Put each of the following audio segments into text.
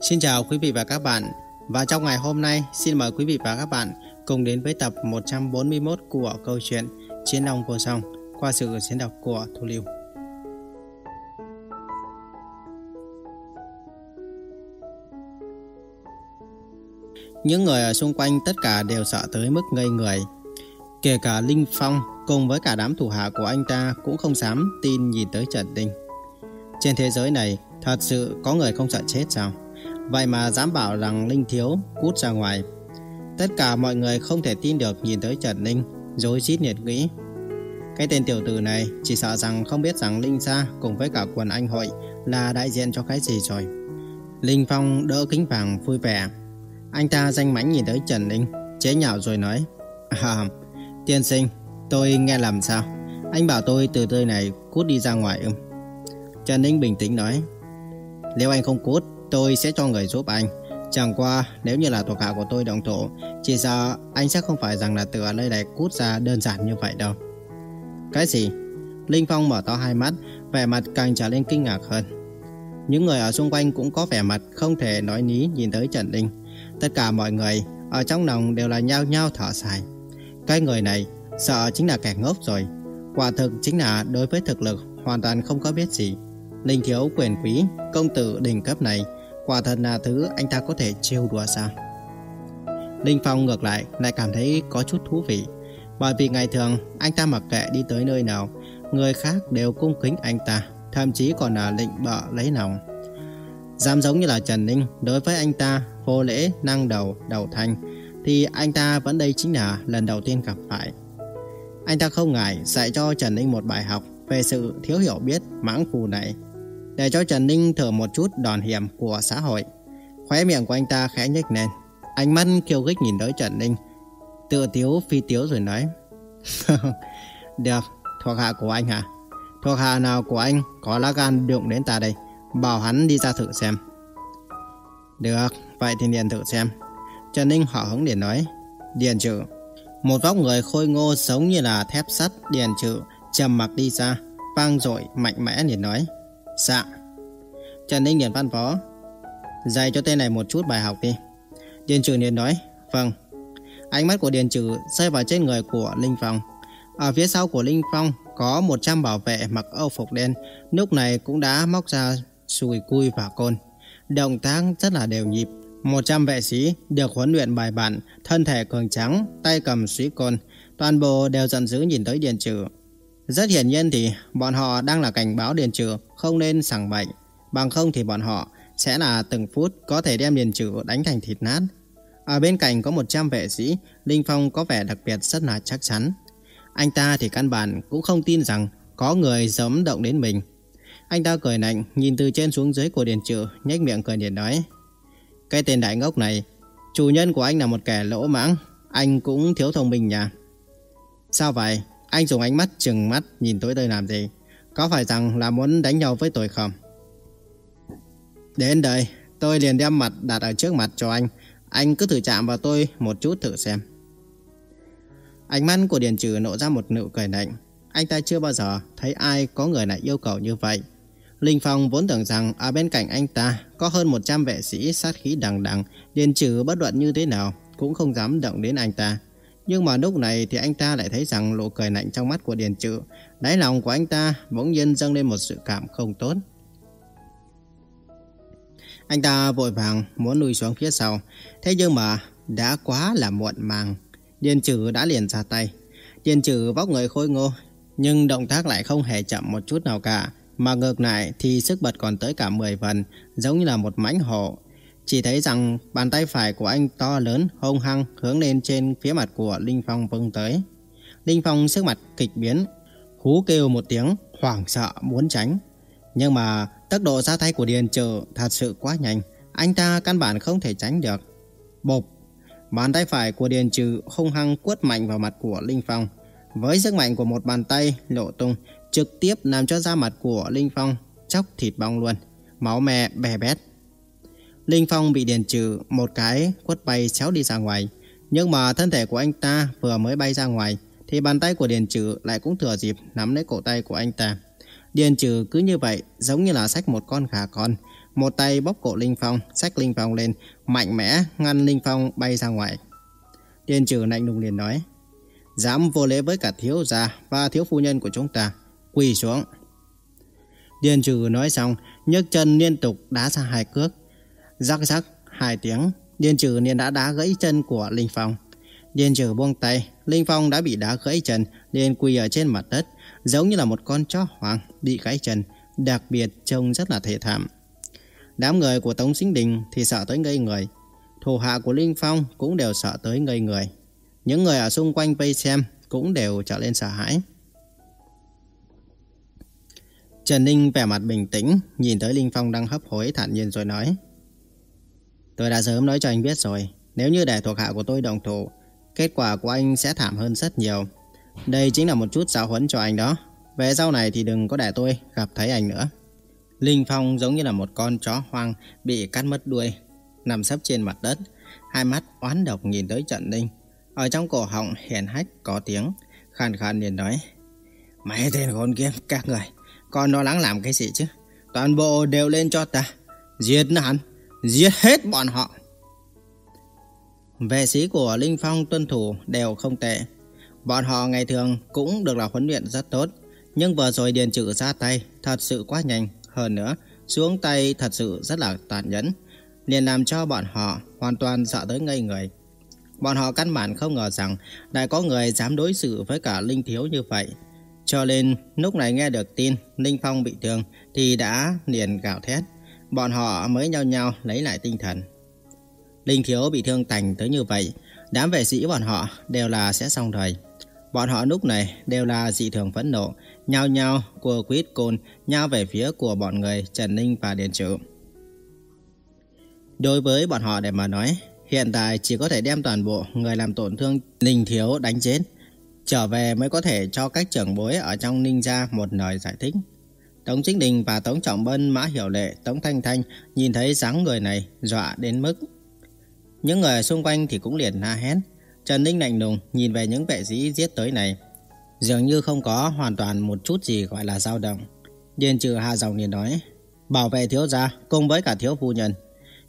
Xin chào quý vị và các bạn. Và trong ngày hôm nay, xin mời quý vị và các bạn cùng đến với tập 141 của câu chuyện Chiến Long Vô Song qua sự diễn đọc của Thu Lưu. Những người ở xung quanh tất cả đều sợ tới mức ngây người. Kể cả Linh Phong cùng với cả đám thủ hạ của anh ta cũng không dám tin nhìn tới Trần Đinh Trên thế giới này, thật sự có người không sợ chết sao? Vậy mà dám bảo rằng Linh Thiếu cút ra ngoài. Tất cả mọi người không thể tin được nhìn tới Trần Ninh, Dối rít nhiệt nghĩ. Cái tên tiểu tử này chỉ sợ rằng không biết rằng Linh Sa cùng với cả quần anh hội là đại diện cho cái gì rồi. Linh Phong đỡ kính vàng vui vẻ. Anh ta danh mãnh nhìn tới Trần Ninh, Chế nhạo rồi nói À tiên sinh, tôi nghe làm sao? Anh bảo tôi từ nơi này cút đi ra ngoài ư? Trần Ninh bình tĩnh nói, Nếu anh không cút Tôi sẽ cho người giúp anh. Chẳng qua, nếu như là thuộc hạ của tôi động thổ Chỉ sợ anh sẽ không phải rằng là từ ở nơi này cút ra đơn giản như vậy đâu. Cái gì? Linh Phong mở to hai mắt, Vẻ mặt càng trở lên kinh ngạc hơn. Những người ở xung quanh cũng có vẻ mặt Không thể nói ní nhìn tới Trần linh. Tất cả mọi người Ở trong lòng đều là nhao nhao thở dài. Cái người này sợ chính là kẻ ngốc rồi. Quả thực chính là đối với thực lực Hoàn toàn không có biết gì. Linh thiếu quyền quý, Công tử đỉnh cấp này Quả thật là thứ anh ta có thể trêu đùa sao? Linh Phong ngược lại lại cảm thấy có chút thú vị. Bởi vì ngày thường, anh ta mặc kệ đi tới nơi nào, Người khác đều cung kính anh ta, Thậm chí còn là lệnh bợ lấy lòng. Dám giống như là Trần Ninh, Đối với anh ta, vô lễ, năng đầu đầu thanh, Thì anh ta vẫn đây chính là lần đầu tiên gặp phải. Anh ta không ngại dạy cho Trần Ninh một bài học Về sự thiếu hiểu biết, mãng phù này để cho Trần Ninh thở một chút đòn hiểm của xã hội. Khóe miệng của anh ta khẽ nhếch lên, ánh mắt kiêu khích nhìn tới Trần Ninh, tự tiếu phi tiếu rồi nói. Được, thuộc hạ của anh hả? Thuộc hạ nào của anh có lá gan đụng đến ta đây, bảo hắn đi ra thử xem. Được, vậy thì Điền thử xem. Trần Ninh họ hứng để nói. Điền trừ. Một vóc người khôi ngô giống như là thép sắt Điền trừ trầm mặc đi ra, vang dội mạnh mẽ liền nói. Dạ. Trần Ninh liền văn phó Dạy cho tên này một chút bài học đi. Điền trừ liền nói Vâng. Ánh mắt của Điền trừ rơi vào trên người của Linh Phong. Ở phía sau của Linh Phong Có 100 bảo vệ mặc âu phục đen, Lúc này cũng đã móc ra Sùi cui và côn. Động tác rất là đều nhịp. 100 vệ sĩ được huấn luyện bài bản, Thân thể cường trắng Tay cầm suý côn, Toàn bộ đều giận dữ nhìn tới Điền trừ rất hiển nhiên thì bọn họ đang là cảnh báo Điền Trừ không nên sảng bậy. Bằng không thì bọn họ sẽ là từng phút có thể đem Điền Trừ đánh thành thịt nát. Ở bên cạnh có 100 vệ sĩ, Linh Phong có vẻ đặc biệt rất là chắc chắn. Anh ta thì căn bản cũng không tin rằng có người dám động đến mình. Anh ta cười lạnh, nhìn từ trên xuống dưới của Điền Trừ, nhếch miệng cười điện nói. Cái tên đại ngốc này, chủ nhân của anh là một kẻ lỗ mãng, anh cũng thiếu thông minh nhỉ? Sao vậy? Anh dùng ánh mắt chừng mắt nhìn tôi đây làm gì? Có phải rằng là muốn đánh nhau với tôi không? Đến đây, Tôi liền đem mặt đặt ở trước mặt cho anh. Anh cứ thử chạm vào tôi một chút thử xem. Ánh mắt của Điền Trừ nộ ra một nụ cười lạnh. Anh ta chưa bao giờ thấy ai có người lại yêu cầu như vậy. Linh Phong vốn tưởng rằng ở bên cạnh anh ta có hơn 100 vệ sĩ sát khí đằng đằng. Điền Trừ bất luận như thế nào cũng không dám động đến anh ta nhưng mà lúc này thì anh ta lại thấy rằng lộ cười lạnh trong mắt của Điền Trự, đáy lòng của anh ta bỗng nhiên dâng lên một sự cảm không tốt. Anh ta vội vàng muốn lùi xuống phía sau, thế nhưng mà đã quá là muộn màng. Điền Trừ đã liền ra tay. Điền Trừ vóc người khôi ngô, nhưng động tác lại không hề chậm một chút nào cả. Mà ngược lại thì sức bật còn tới cả 10 phần, giống như là một mãnh hổ chỉ thấy rằng bàn tay phải của anh to lớn, hung hăng hướng lên trên phía mặt của Linh Phong vung tới. Linh Phong sức mặt kịch biến, hú kêu một tiếng, hoảng sợ muốn tránh. Nhưng mà tốc độ ra tay của Điền Trừ thật sự quá nhanh, anh ta căn bản không thể tránh được. Bộp, bàn tay phải của Điền Trừ hung hăng quất mạnh vào mặt của Linh Phong. Với sức mạnh của một bàn tay lộ tung, trực tiếp làm cho da mặt của Linh Phong chóc thịt bong luôn, máu me bè bét. Linh Phong bị Điền Trừ một cái quất bay xéo đi ra ngoài. Nhưng mà thân thể của anh ta vừa mới bay ra ngoài thì bàn tay của Điền Trừ lại cũng thừa dịp nắm lấy cổ tay của anh ta. Điền Trừ cứ như vậy giống như là xách một con gà con một tay bóp cổ Linh Phong, xách Linh Phong lên, mạnh mẽ ngăn Linh Phong bay ra ngoài. Điền trừ lạnh lùng liền nói, dám vô lễ với cả thiếu gia và thiếu phu nhân của chúng ta, quỳ xuống. Điền trừ nói xong, nhấc chân liên tục đá ra hai cước. Rắc rắc hai tiếng, Điền trừ liền đã đá gãy chân của Linh Phong. Điền trừ buông tay, Linh Phong đã bị đá gãy chân, liền quỳ ở trên mặt đất, giống như là một con chó hoang bị gãy chân, đặc biệt trông rất là thể thảm. Đám người của Tống Sinh Đình thì sợ tới ngây người, thủ hạ của Linh Phong cũng đều sợ tới ngây người. Những người ở xung quanh vây xem cũng đều trở lên sợ hãi. Trần Ninh vẻ mặt bình tĩnh, nhìn tới Linh Phong đang hấp hối thản nhiên rồi nói. Tôi đã sớm nói cho anh biết rồi, nếu như để thuộc hạ của tôi đồng thủ, kết quả của anh sẽ thảm hơn rất nhiều. Đây chính là một chút giáo huấn cho anh đó. Về sau này thì đừng có để tôi gặp thấy anh nữa. Linh Phong giống như là một con chó hoang bị cắt mất đuôi, nằm sấp trên mặt đất, hai mắt oán độc nhìn tới Trần Ninh. Ở trong cổ họng hiền hách có tiếng, khàn khàn liền nói. mấy tên khốn kiếp các người, còn lo lắng làm cái gì chứ? Toàn bộ đều lên cho ta, giết hẳn giết hết bọn họ. Vệ sĩ của Linh Phong tuân thủ đều không tệ. Bọn họ ngày thường cũng được là huấn luyện rất tốt, nhưng vừa rồi Điền Trừ ra tay thật sự quá nhanh, hơn nữa xuống tay thật sự rất là tàn nhẫn, liền làm cho bọn họ hoàn toàn sợ tới ngây người. Bọn họ căn bản không ngờ rằng lại có người dám đối xử với cả Linh Thiếu như vậy. Cho nên lúc này nghe được tin Linh Phong bị thương thì đã liền gào thét. Bọn họ mới nhau nhau lấy lại tinh thần. Linh Thiếu bị thương tành tới như vậy, đám vệ sĩ bọn họ đều là sẽ xong đời. Bọn họ lúc này đều là dị thường phẫn nộ, nhao nhao cua quýt côn nhao về phía của bọn người Trần Ninh và Điền trụ Đối với bọn họ để mà nói, hiện tại chỉ có thể đem toàn bộ người làm tổn thương Ninh Thiếu đánh chết. Trở về mới có thể cho các trưởng bối ở trong Ninh gia một lời giải thích. Tống Chính Đình và Tống Trọng Bân, Mã Hiểu Lệ, Tống Thanh Thanh nhìn thấy dáng người này dọa đến mức. Những người xung quanh thì cũng liền la hét. Trần Ninh lạnh lùng nhìn về những vệ sĩ giết tới này. Dường như không có hoàn toàn một chút gì gọi là dao động. Điền trừ hạ dòng liền nói. Bảo vệ thiếu gia cùng với cả thiếu phu nhân.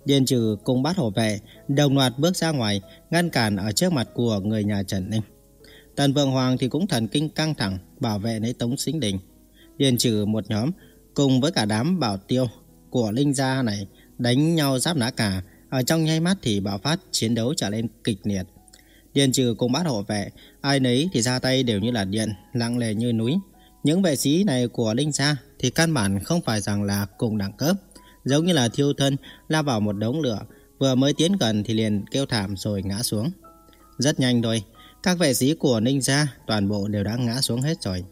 Điền trừ cùng bắt hộ vệ đồng loạt bước ra ngoài ngăn cản ở trước mặt của người nhà Trần Ninh. Tần Vương Hoàng thì cũng thần kinh căng thẳng bảo vệ lấy Tống Sinh Đình. Điền trừ một nhóm cùng với cả đám bảo tiêu của Linh Gia này đánh nhau giáp nã cả. Ở trong nháy mắt thì bạo phát chiến đấu trở lên kịch liệt. Điền trừ cùng bắt hộ vệ, ai nấy thì ra tay đều như là điện, lặng lề như núi. Những vệ sĩ này của Linh Gia thì căn bản không phải rằng là cùng đẳng cấp, giống như là thiêu thân lao vào một đống lửa, vừa mới tiến gần thì liền kêu thảm rồi ngã xuống. Rất nhanh thôi, các vệ sĩ của Ninh Gia toàn bộ đều đã ngã xuống hết rồi.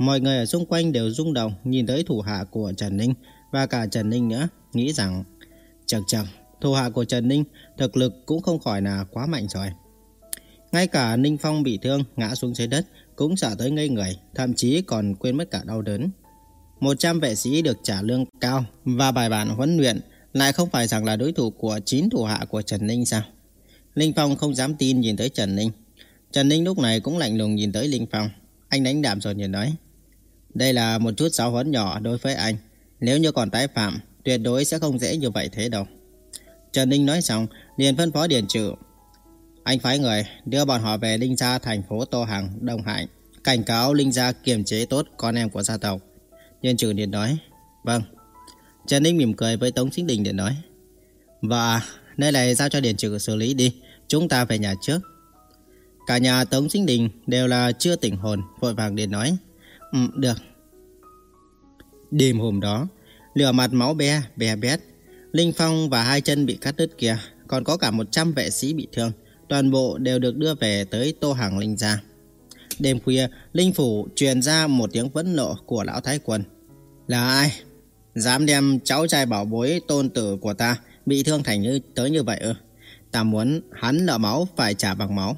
Mọi người ở xung quanh đều rung động nhìn tới thủ hạ của Trần Ninh và cả Trần Ninh nữa, nghĩ rằng chật chật, thủ hạ của Trần Ninh thực lực cũng không khỏi là quá mạnh rồi. Ngay cả Ninh Phong bị thương ngã xuống dưới đất cũng sợ tới ngây người, thậm chí còn quên mất cả đau đớn. 100 vệ sĩ được trả lương cao và bài bản huấn luyện lại không phải rằng là đối thủ của 9 thủ hạ của Trần Ninh sao? Linh Phong không dám tin nhìn tới Trần Ninh. Trần Ninh lúc này cũng lạnh lùng nhìn tới Linh Phong. Anh đánh đạm rồi nhìn nói. Đây là một chút giáo huấn nhỏ đối với anh. Nếu như còn tái phạm, tuyệt đối sẽ không dễ như vậy thế đâu. Trần Ninh nói xong, liền phân phó Điền Trừ anh phái người đưa bọn họ về Linh Gia thành phố Tô Hằng, Đông Hải. Cảnh cáo Linh Gia kiềm chế tốt con em của gia tộc. điền trừ điện nói. Vâng. Trần Ninh mỉm cười với Tống Chính Đình điện nói. Và nơi này giao cho Điện trừ xử lý đi. Chúng ta về nhà trước. Cả nhà Tống Chính Đình đều là chưa tỉnh hồn, vội vàng điện nói. Ừ, được. Đêm hôm đó, lửa mặt máu be, bè bét. Linh Phong và hai chân bị cắt đứt kia, còn có cả 100 vệ sĩ bị thương toàn bộ đều được đưa về tới Tô Hàng Linh gia. Đêm khuya, Linh Phủ truyền ra một tiếng vấn nộ của Lão Thái Quân. Là ai? Dám đem cháu trai bảo bối tôn tử của ta bị thương thành như tới như vậy ư? Ta muốn hắn nợ máu phải trả bằng máu.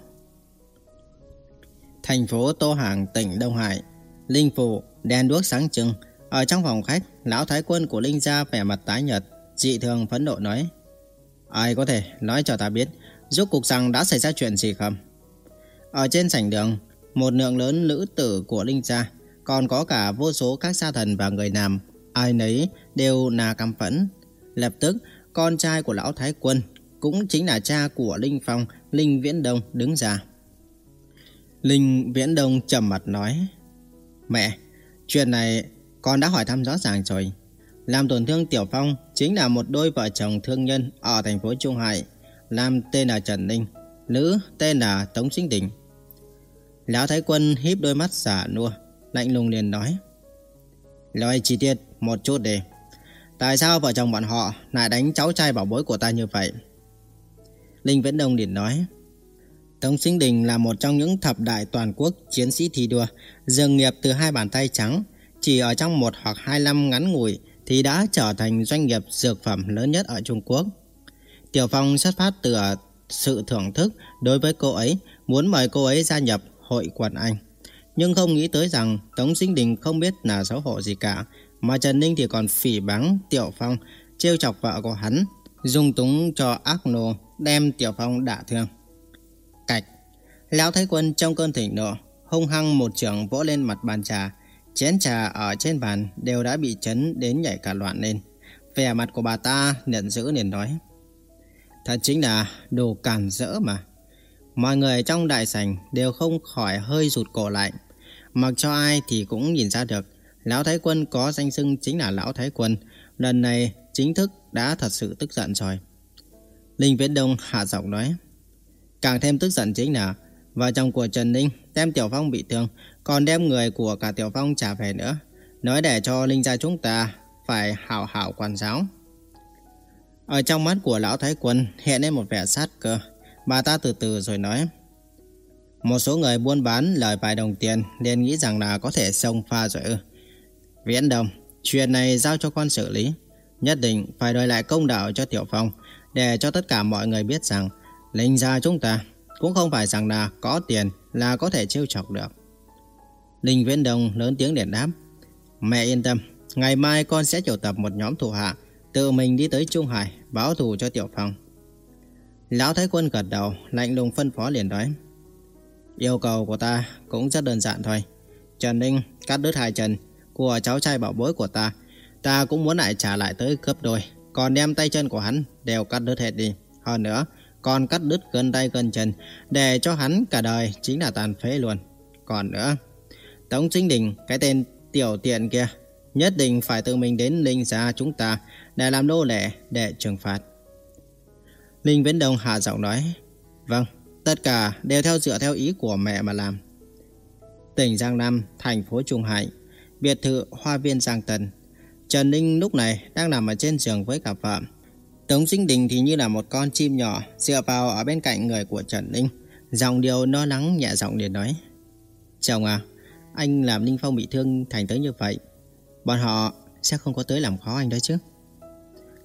Thành phố Tô Hàng, tỉnh Đông Hải. Linh Phủ, đèn đuốc sáng trưng. Ở trong phòng khách, Lão Thái Quân của Linh gia vẻ mặt tái nhợt, dị thường phẫn nộ nói. Ai có thể nói cho ta biết Rốt cuộc rằng đã xảy ra chuyện gì không? Ở trên sảnh đường, một lượng lớn nữ tử của Linh Gia, còn có cả vô số các gia thần và người nam, ai nấy đều là căm phẫn. Lập tức, con trai của lão Thái Quân, cũng chính là cha của Linh Phong, Linh Viễn Đông đứng ra. Linh Viễn Đông trầm mặt nói, Mẹ, chuyện này con đã hỏi thăm rõ ràng rồi. Làm tổn thương Tiểu Phong chính là một đôi vợ chồng thương nhân ở thành phố Trung Hải, nam tên là Trần Ninh, nữ tên là Tống Sinh Đình. Lão Thái Quân híp đôi mắt xả nua, lạnh lùng liền nói. Lời chi tiết một chút đi. Tại sao vợ chồng bọn họ lại đánh cháu trai bảo bối của ta như vậy? Linh Viễn Đông liền nói. Tống Sinh Đình là một trong những thập đại toàn quốc chiến sĩ thi đua, dường nghiệp từ hai bàn tay trắng, chỉ ở trong một hoặc hai năm ngắn ngủi thì đã trở thành doanh nghiệp dược phẩm lớn nhất ở Trung Quốc. Tiểu Phong xuất phát từ sự thưởng thức đối với cô ấy, muốn mời cô ấy gia nhập hội quần Anh. Nhưng không nghĩ tới rằng Tống Sinh Đình không biết là xấu hổ gì cả, mà Trần Ninh thì còn phỉ báng Tiểu Phong, trêu chọc vợ của hắn, dùng túng cho ác nô, đem Tiểu Phong đả thương. Lão Thái Quân trong cơn thịnh nộ, hung hăng một trường vỗ lên mặt bàn trà, chén trà ở trên bàn đều đã bị chấn đến nhảy cả loạn lên. Vẻ mặt của bà ta nhận giữ liền nói. Thật chính là đồ cản rỡ mà. Mọi người trong đại sảnh đều không khỏi hơi rụt cổ lại. Mặc cho ai thì cũng nhìn ra được Lão Thái Quân có danh xưng chính là Lão Thái Quân Lần này chính thức đã thật sự tức giận rồi Linh Viễn Đông hạ giọng nói Càng thêm tức giận chính là Vợ chồng của Trần Ninh đem Tiểu Phong bị thương Còn đem người của cả Tiểu Phong trả về nữa. Nói để cho Linh gia chúng ta Phải hảo hảo quan giáo. Ở trong mắt của Lão Thái Quân Hiện lên một vẻ sát cơ. Bà ta từ từ rồi nói Một số người buôn bán lời vài đồng tiền liền nghĩ rằng là có thể xông pha rồi ư. Viễn đồng, Chuyện này giao cho con xử lý. Nhất định phải đòi lại công đạo cho Tiểu Phong Để cho tất cả mọi người biết rằng Linh gia chúng ta cũng không phải rằng là có tiền Là có thể trêu chọc được. Linh Viễn Đông lớn tiếng để đáp, Mẹ yên tâm, Ngày mai con sẽ triệu tập một nhóm thủ hạ, Tự mình đi tới Trung Hải Báo thù cho Tiểu Phong. Lão Thái Quân gật đầu, Lạnh lùng phân phó liền nói, Yêu cầu của ta cũng rất đơn giản thôi. Trần Ninh cắt đứt hai chân Của cháu trai bảo bối của ta Ta cũng muốn lại trả lại tới gấp đôi. Còn đem tay chân của hắn đều cắt đứt hết đi. Hơn nữa còn cắt đứt gần tay gần chân, Để cho hắn cả đời chính là tàn phế luôn. Còn nữa, Tống Chính Đình, cái tên tiểu tiện kia, Nhất định phải tự mình đến Linh gia chúng ta Để làm nô lệ để trừng phạt. Linh Viễn Đông hạ giọng nói Vâng Tất cả đều theo dựa theo ý của mẹ mà làm. Tỉnh Giang Nam, Thành phố Trung Hải, Biệt thự Hoa viên Giang Tần Trần Ninh lúc này đang nằm ở trên giường với cả vợ. Tống Sinh Đình thì như là một con chim nhỏ, Dựa vào ở bên cạnh người của Trần Ninh. Dòng điều no nắng, nhẹ giọng để nói, Chồng à Anh làm Ninh Phong bị thương thành tới như vậy, Bọn họ sẽ không có tới làm khó anh đó chứ.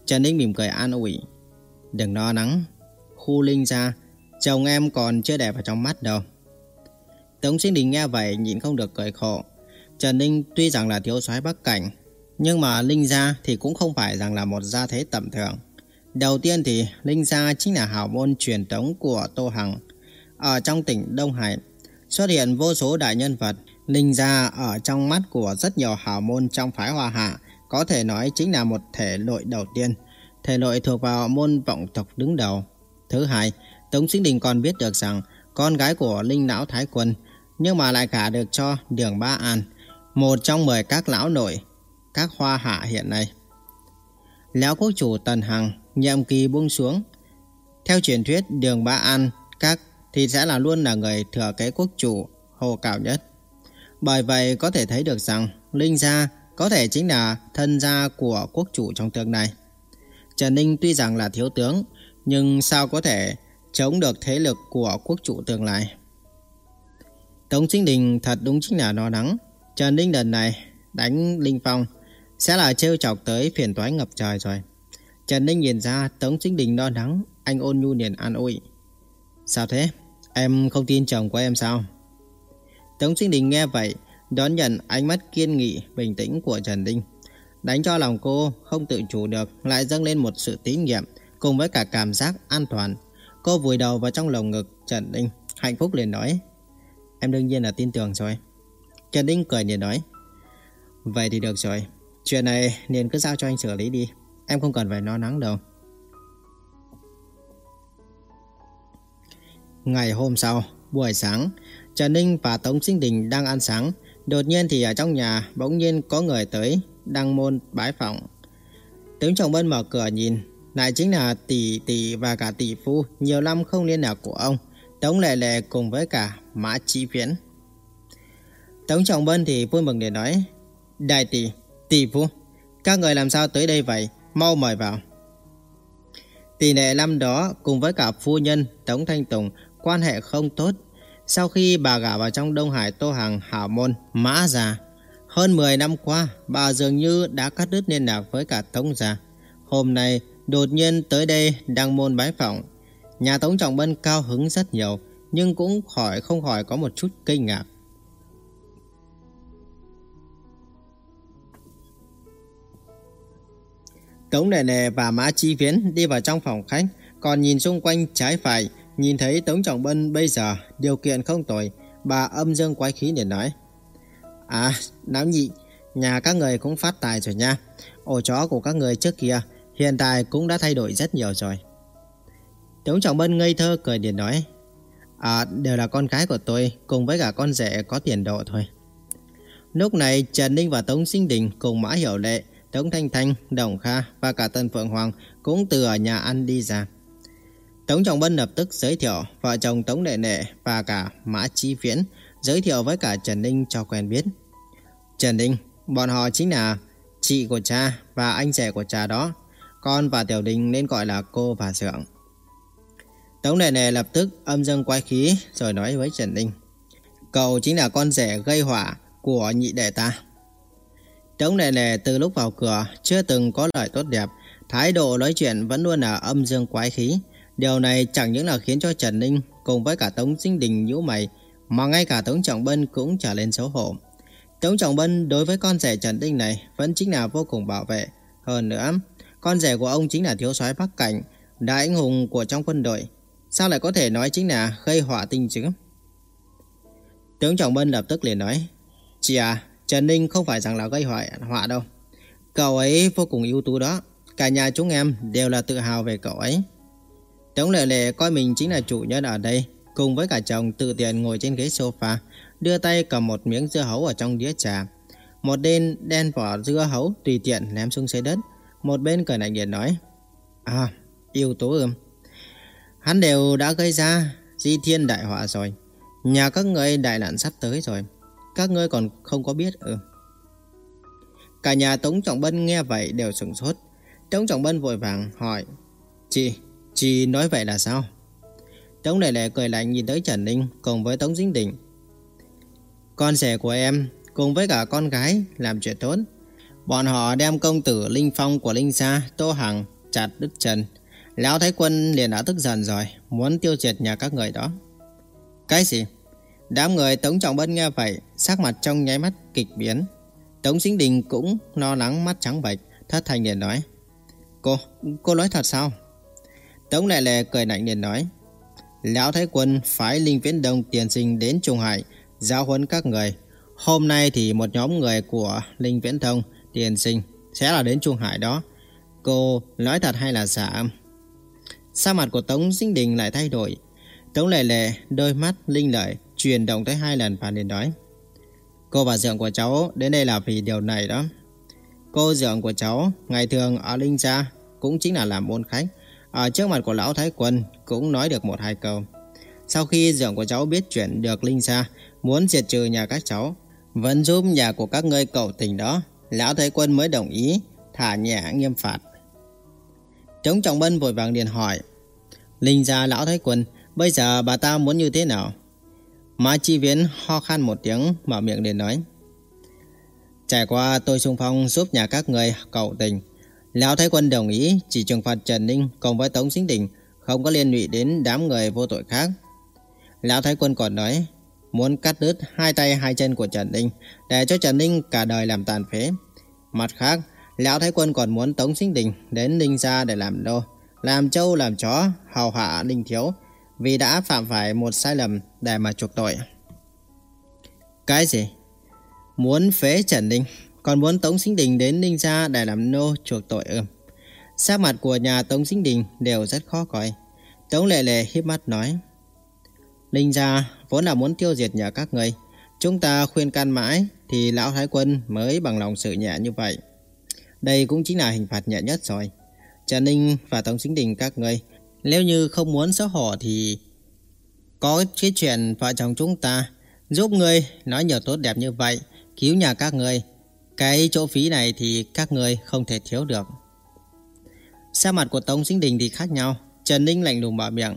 Trần Ninh mỉm cười an ủi, Đừng no nắng, Khu Linh ra, Chồng em còn chưa đẹp vào trong mắt đâu. Tống Sinh Đình nghe vậy nhịn không được cười khổ. Trần Ninh tuy rằng là thiếu soái bắc cảnh, Nhưng mà Linh gia thì cũng không phải rằng là một gia thế tầm thường. Đầu tiên thì Linh gia chính là hào môn truyền thống của Tô Hằng. Ở trong tỉnh Đông Hải, Xuất hiện vô số đại nhân vật. Linh gia ở trong mắt của rất nhiều hào môn trong phái Hoa Hạ, Có thể nói chính là một thể loại đầu tiên. Thể loại thuộc vào môn vọng tộc đứng đầu. Thứ hai, Tống Sinh Đình còn biết được rằng Con gái của Linh Lão Thái Quân, Nhưng mà lại cả được cho Đường Ba An, Một trong mười các lão nội, Các hoa hạ hiện nay. Lão quốc chủ Tần Hằng Nhiệm kỳ buông xuống. Theo truyền thuyết, Đường Ba An, Các thì sẽ là luôn là người thừa kế quốc chủ Hồ cao nhất. Bởi vậy có thể thấy được rằng Linh gia có thể chính là thân gia của quốc chủ trong tương lai. Trần Ninh tuy rằng là thiếu tướng, Nhưng sao có thể chống được thế lực của quốc chủ tương lai? Tống Chính Đình thật đúng chính là lo nắng Trần Ninh lần này đánh Linh Phong Sẽ là trêu chọc tới phiền toái ngập trời rồi. Trần Ninh nhìn ra Tống Sinh Đình lo lắng, Anh ôn nhu liền an ủi. Sao thế? Em không tin chồng của em sao? Tống Sinh Đình nghe vậy, Đón nhận ánh mắt kiên nghị, Bình tĩnh của Trần Ninh Đánh cho lòng cô không tự chủ được, Lại dâng lên một sự tín nhiệm, Cùng với cả cảm giác an toàn. Cô vùi đầu vào trong lồng ngực Trần Ninh Hạnh phúc liền nói, Em đương nhiên là tin tưởng rồi. Trần Ninh cười liền nói, Vậy thì được rồi, Chuyện này liền cứ giao cho anh xử lý đi em không cần phải lo lắng đâu. Ngày hôm sau, buổi sáng, Trần Ninh và Tống Sinh Đình đang ăn sáng. Đột nhiên thì ở trong nhà bỗng nhiên có người tới, đăng môn bái phỏng. Tướng Trọng Bân mở cửa nhìn, lại chính là tỷ tỷ và cả tỷ phu nhiều năm không liên lạc của ông, Tống Lệ Lệ cùng với cả Mã Chí Viễn. Tống Trọng Bân thì vui mừng để nói, Đại tỷ, tỷ phu, các người làm sao tới đây vậy, mau mời vào. Tỷ lệ năm đó cùng với cả phu nhân Tống Thanh Tùng quan hệ không tốt. Sau khi bà gả vào trong Đông Hải Tô Hàng Hảo Môn, Mã già. hơn 10 năm qua, bà dường như đã cắt đứt liên lạc với cả Tống Gia. Hôm nay, đột nhiên tới đây đăng môn bái phỏng. Nhà Tống Trọng Bân cao hứng rất nhiều, nhưng cũng khỏi không khỏi có một chút kinh ngạc. Tống Nề Nề và Mã Chi Viễn đi vào trong phòng khách, còn nhìn xung quanh trái phải, nhìn thấy Tống Trọng Bân bây giờ điều kiện không tồi, bà âm dương quái khí để nói. À, náo nhị, nhà các người cũng phát tài rồi nha. Ổ chó của các người trước kia hiện tại cũng đã thay đổi rất nhiều rồi. Tống Trọng Bân ngây thơ cười điện nói. À, đều là con gái của tôi cùng với cả con rể có tiền độ thôi. Lúc này Trần Ninh và Tống Sinh Đình cùng Mã Hiểu Lệ Tống Thanh Thanh, Đồng Kha và cả Tân Phượng Hoàng cũng từ ở nhà ăn đi ra. Tống Trọng Bân lập tức giới thiệu vợ chồng Tống Đệ Nệ và cả Mã Chi Viễn giới thiệu với cả Trần Ninh cho quen biết. Trần Ninh, bọn họ chính là chị của cha và anh rể của cha đó. Con và Tiểu Đình nên gọi là cô và Dượng. Tống Đệ Nệ lập tức âm dâng quái khí rồi nói với Trần Ninh. Cậu chính là con rể gây hỏa của nhị đệ ta. Tống Lệ Lệ từ lúc vào cửa chưa từng có lời tốt đẹp, thái độ nói chuyện vẫn luôn là âm dương quái khí. Điều này chẳng những là khiến cho Trần Ninh cùng với cả Tống Sinh Đình nhíu mày, mà ngay cả Tống Trọng Bân cũng trở lên xấu hổ. Tống Trọng Bân đối với con rể Trần Ninh này vẫn chính là vô cùng bảo vệ. Hơn nữa, con rể của ông chính là thiếu soái Bắc Cảnh, đại anh hùng của trong quân đội. Sao lại có thể nói chính là gây họa tinh chứ? Tướng Trọng Bân lập tức liền nói, Chị à, Trần Ninh không phải rằng là gây họa, họa đâu. Cậu ấy vô cùng ưu tú đó. Cả nhà chúng em đều là tự hào về cậu ấy. Tống lệ lệ coi mình chính là chủ nhân ở đây. Cùng với cả chồng tự tiện ngồi trên ghế sofa. Đưa tay cầm một miếng dưa hấu ở trong đĩa trà. Một bên đen vỏ dưa hấu tùy tiện ném xuống dưới đất. Một bên cởi lạnh điện nói. À, ưu tú ưm. Hắn đều đã gây ra di thiên đại họa rồi. Nhà các người đại nạn sắp tới rồi. Các ngươi còn không có biết ừ. Cả nhà Tống Trọng Bân nghe vậy đều sửng sốt Tống Trọng Bân vội vàng hỏi Chị, chị nói vậy là sao? Tống Đại Lệ cười lạnh nhìn tới Trần Ninh cùng với Tống Dính Đình Con rể của em cùng với cả con gái làm chuyện tốt Bọn họ đem công tử Linh Phong của Linh Sa, Tô Hằng chặt đứt chân Lão Thái Quân liền đã tức giận rồi Muốn tiêu diệt nhà các người đó Cái gì? Đám người Tống Trọng Bân nghe vậy, sắc mặt trong nháy mắt kịch biến. Tống Sinh Đình cũng lo lắng mắt trắng bệch, thất thành liền nói. Cô, cô nói thật sao? Tống Lệ Lệ cười lạnh liền nói. Lão Thái Quân phái Linh Viễn Đông tiền sinh đến Trung Hải, giáo huấn các người. Hôm nay thì một nhóm người của Linh Viễn Thông tiền sinh sẽ là đến Trung Hải đó. Cô nói thật hay là giả? Sa mặt của Tống Sinh Đình lại thay đổi. Tống Lệ Lệ đôi mắt linh lợi chuyển động tới hai lần và liền nói. Cô và dượng của cháu đến đây là vì điều này đó. Cô dượng của cháu ngày thường ở Linh Gia cũng chính là làm môn khách. Ở trước mặt của lão Thái Quân cũng nói được một hai câu. Sau khi dượng của cháu biết chuyện được Linh Gia muốn diệt trừ nhà các cháu, vẫn giúp nhà của các ngươi cầu tình đó, lão Thái Quân mới đồng ý thả nhẹ nghiêm phạt. Trống Trọng Bân vội vàng liền hỏi, Linh Gia lão Thái Quân, bây giờ bà ta muốn như thế nào? Mã Chi Viễn ho khan một tiếng mở miệng để nói. Trải qua tôi xung phong giúp nhà các người cầu tình. Lão Thái Quân đồng ý chỉ trừng phạt Trần Ninh cùng với Tống Sinh Đình không có liên lụy đến đám người vô tội khác. Lão Thái Quân còn nói muốn cắt đứt hai tay hai chân của Trần Ninh để cho Trần Ninh cả đời làm tàn phế. Mặt khác, Lão Thái Quân còn muốn Tống Sinh Đình đến Ninh gia để làm đô, làm trâu làm chó, hào hạ Ninh Thiếu vì đã phạm phải một sai lầm để mà chuộc tội. Cái gì? Muốn phế Trần Ninh, còn muốn Tống Sinh Đình đến Ninh Gia để làm nô chuộc tội ư? Sắc mặt của nhà Tống Sinh Đình đều rất khó coi. Tống Lệ Lệ híp mắt nói. ninh gia vốn là muốn tiêu diệt nhà các người. Chúng ta khuyên can mãi thì Lão Thái Quân mới bằng lòng sự nhẹ như vậy. Đây cũng chính là hình phạt nhẹ nhất rồi. Trần Ninh và Tống Sinh Đình các người nếu như không muốn xấu hổ thì có cái chuyện vợ chồng chúng ta giúp người nói nhiều tốt đẹp như vậy, cứu nhà các người. Cái chỗ phí này thì các người không thể thiếu được. Sa mặt của Tống Sinh Đình thì khác nhau. Trần Ninh lạnh lùng mở miệng.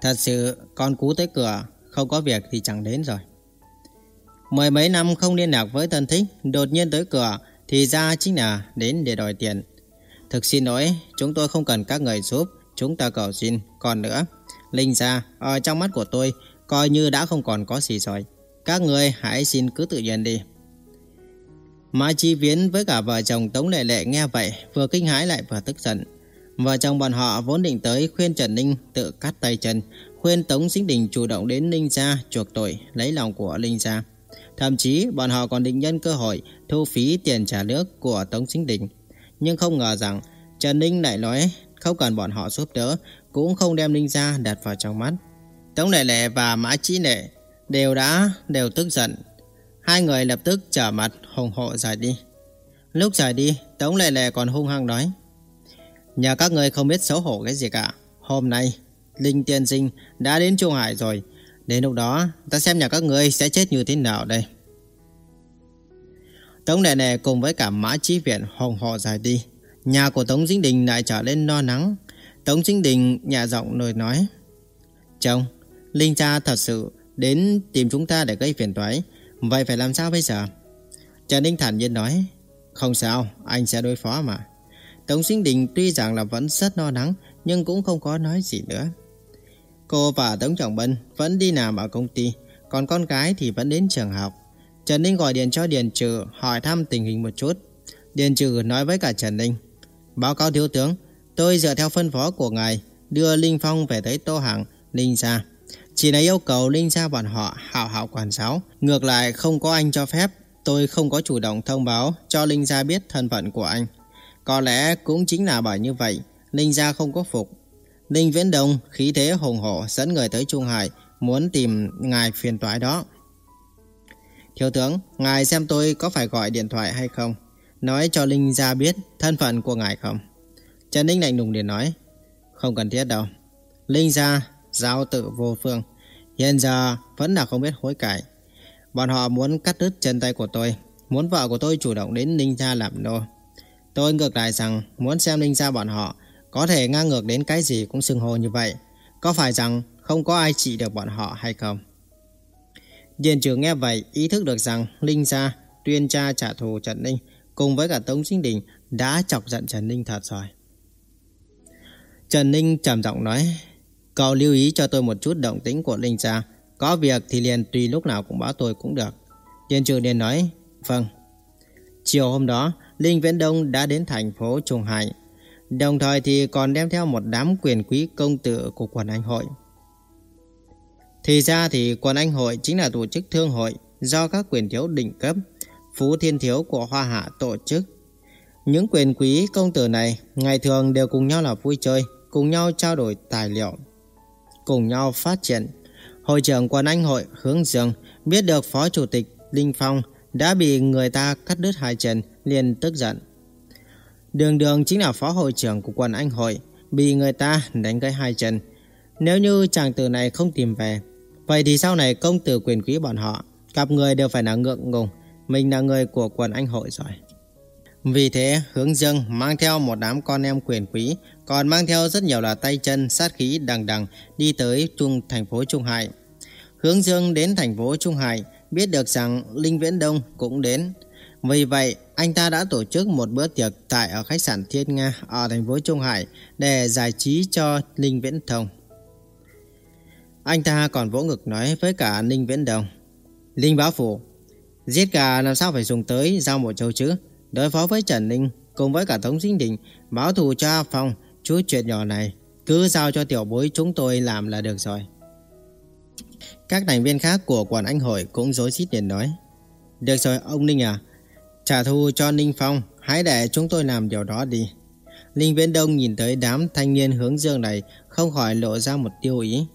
Thật sự con cú tới cửa, không có việc thì chẳng đến rồi. Mười mấy năm không liên lạc với thân thích, đột nhiên tới cửa thì ra chính là đến để đòi tiền. Thực xin lỗi, chúng tôi không cần các người giúp, chúng ta cầu xin. Còn nữa, Linh gia, ở trong mắt của tôi, coi như đã không còn có gì rồi. Các người hãy xin cứ tự nhiên đi. Mai Chi Viễn với cả vợ chồng Tống Lệ Lệ nghe vậy, vừa kinh hãi lại vừa tức giận. Vợ chồng bọn họ vốn định tới khuyên Trần Ninh tự cắt tay chân, khuyên Tống Sinh Đình chủ động đến Ninh Gia chuộc tội, lấy lòng của Linh Gia. Thậm chí bọn họ còn định nhân cơ hội thu phí tiền trả nước của Tống Sinh Đình. Nhưng không ngờ rằng Trần Ninh lại nói không cần bọn họ giúp đỡ, cũng không đem Ninh Gia đặt vào trong mắt. Tống Lệ Lệ và Mã Chí Lệ đều đã đều tức giận. Hai người lập tức trở mặt hùng hộ rời đi. Lúc rời đi, Tống Lệ Lệ còn hung hăng nói. Nhà các người không biết xấu hổ cái gì cả. Hôm nay, Linh Tiên Sinh đã đến Trung Hải rồi. Đến lúc đó, ta xem nhà các người sẽ chết như thế nào đây. Tống Đệ Lệ cùng với cả Mã Chí Viện hùng hộ rời đi. Nhà của Tống Dinh Đình lại trở lên no nắng. Tống Dinh Đình nhà giọng rồi nói. Chồng, Linh cha thật sự đến tìm chúng ta để gây phiền toái. Vậy phải làm sao bây giờ? Trần Ninh thản nhiên nói. Không sao, anh sẽ đối phó mà. Tống Dinh Đình tuy rằng là vẫn rất no nắng nhưng cũng không có nói gì nữa. Cô và Tống Trọng Bân vẫn đi làm ở công ty, còn con gái thì vẫn đến trường học. Trần Ninh gọi điện cho Điền Trừ hỏi thăm tình hình một chút. Điền Trừ nói với cả Trần Ninh. Báo cáo thiếu tướng, tôi dựa theo phân phó của ngài đưa Linh Phong về tới Tô Hằng, Linh Gia. Chỉ là yêu cầu Linh Gia bọn họ hảo hảo quản giáo. Ngược lại không có anh cho phép, tôi không có chủ động thông báo cho Linh Gia biết thân phận của anh. Có lẽ cũng chính là bởi như vậy, Linh Gia không có phục. Linh Viễn Đông khí thế hùng hổ dẫn người tới Trung Hải, muốn tìm ngài phiền toái đó. Thiếu tướng, ngài xem tôi có phải gọi điện thoại hay không? Nói cho Linh Gia biết thân phận của ngài không? Trần Ninh lạnh lùng để nói, không cần thiết đâu. Linh Gia, giao tự vô phương, hiện giờ vẫn là không biết hối cải. Bọn họ muốn cắt đứt chân tay của tôi, muốn vợ của tôi chủ động đến Linh Gia làm nô. Tôi ngược lại rằng muốn xem Linh Gia bọn họ có thể ngang ngược đến cái gì cũng xưng hô như vậy. Có phải rằng không có ai trị được bọn họ hay không? Điền trưởng nghe vậy ý thức được rằng Linh Gia tuyên tra trả thù Trần Ninh cùng với cả Tống Sinh Đình đã chọc giận Trần Ninh thật rồi. Trần Ninh trầm giọng nói Cậu lưu ý cho tôi một chút động tĩnh của Linh Gia Có việc thì liền tùy lúc nào cũng báo tôi cũng được Điền trường liền nói Vâng Chiều hôm đó Linh Viễn Đông đã đến thành phố Trung Hải. Đồng thời thì còn đem theo một đám quyền quý công tử của quần anh hội. Thì ra thì quần anh hội chính là tổ chức thương hội do các quyền thiếu đỉnh cấp, phú thiên thiếu của Hoa Hạ tổ chức. Những quyền quý công tử này ngày thường đều cùng nhau là vui chơi, cùng nhau trao đổi tài liệu, cùng nhau phát triển. Hội trưởng quần anh hội hướng dương biết được phó chủ tịch Linh Phong đã bị người ta cắt đứt hai chân liền tức giận. Đường đường chính là phó hội trưởng của quần anh hội, bị người ta đánh gãy hai chân. Nếu như chàng tử này không tìm về, vậy thì sau này công tử quyền quý bọn họ, cặp người đều phải là ngượng ngùng, mình là người của quần anh hội rồi. Vì thế, hướng dương mang theo một đám con em quyền quý, còn mang theo rất nhiều là tay chân sát khí đằng đằng đi tới trung thành phố Trung Hải. Hướng dương đến thành phố Trung Hải, biết được rằng Linh Viễn Đông cũng đến. Vì vậy, anh ta đã tổ chức một bữa tiệc tại ở khách sạn Thiên Nga ở thành phố Trung Hải để giải trí cho Linh Viễn Thông. Anh ta còn vỗ ngực nói với cả Ninh Viễn Đông. Linh Bá Phủ, giết gà làm sao phải dùng tới giao một châu chứ? Đối phó với Trần Ninh cùng với cả Tống Dinh Đình báo thù cho A Phong, chút chuyện nhỏ này cứ giao cho tiểu bối chúng tôi làm là được rồi. Các thành viên khác của Quản anh hội cũng dối xít liền nói. Được rồi ông Ninh à, trả thù cho Ninh Phong, hãy để chúng tôi làm điều đó đi. Linh Viễn Đông nhìn tới đám thanh niên hướng dương này không khỏi lộ ra một tiêu ý.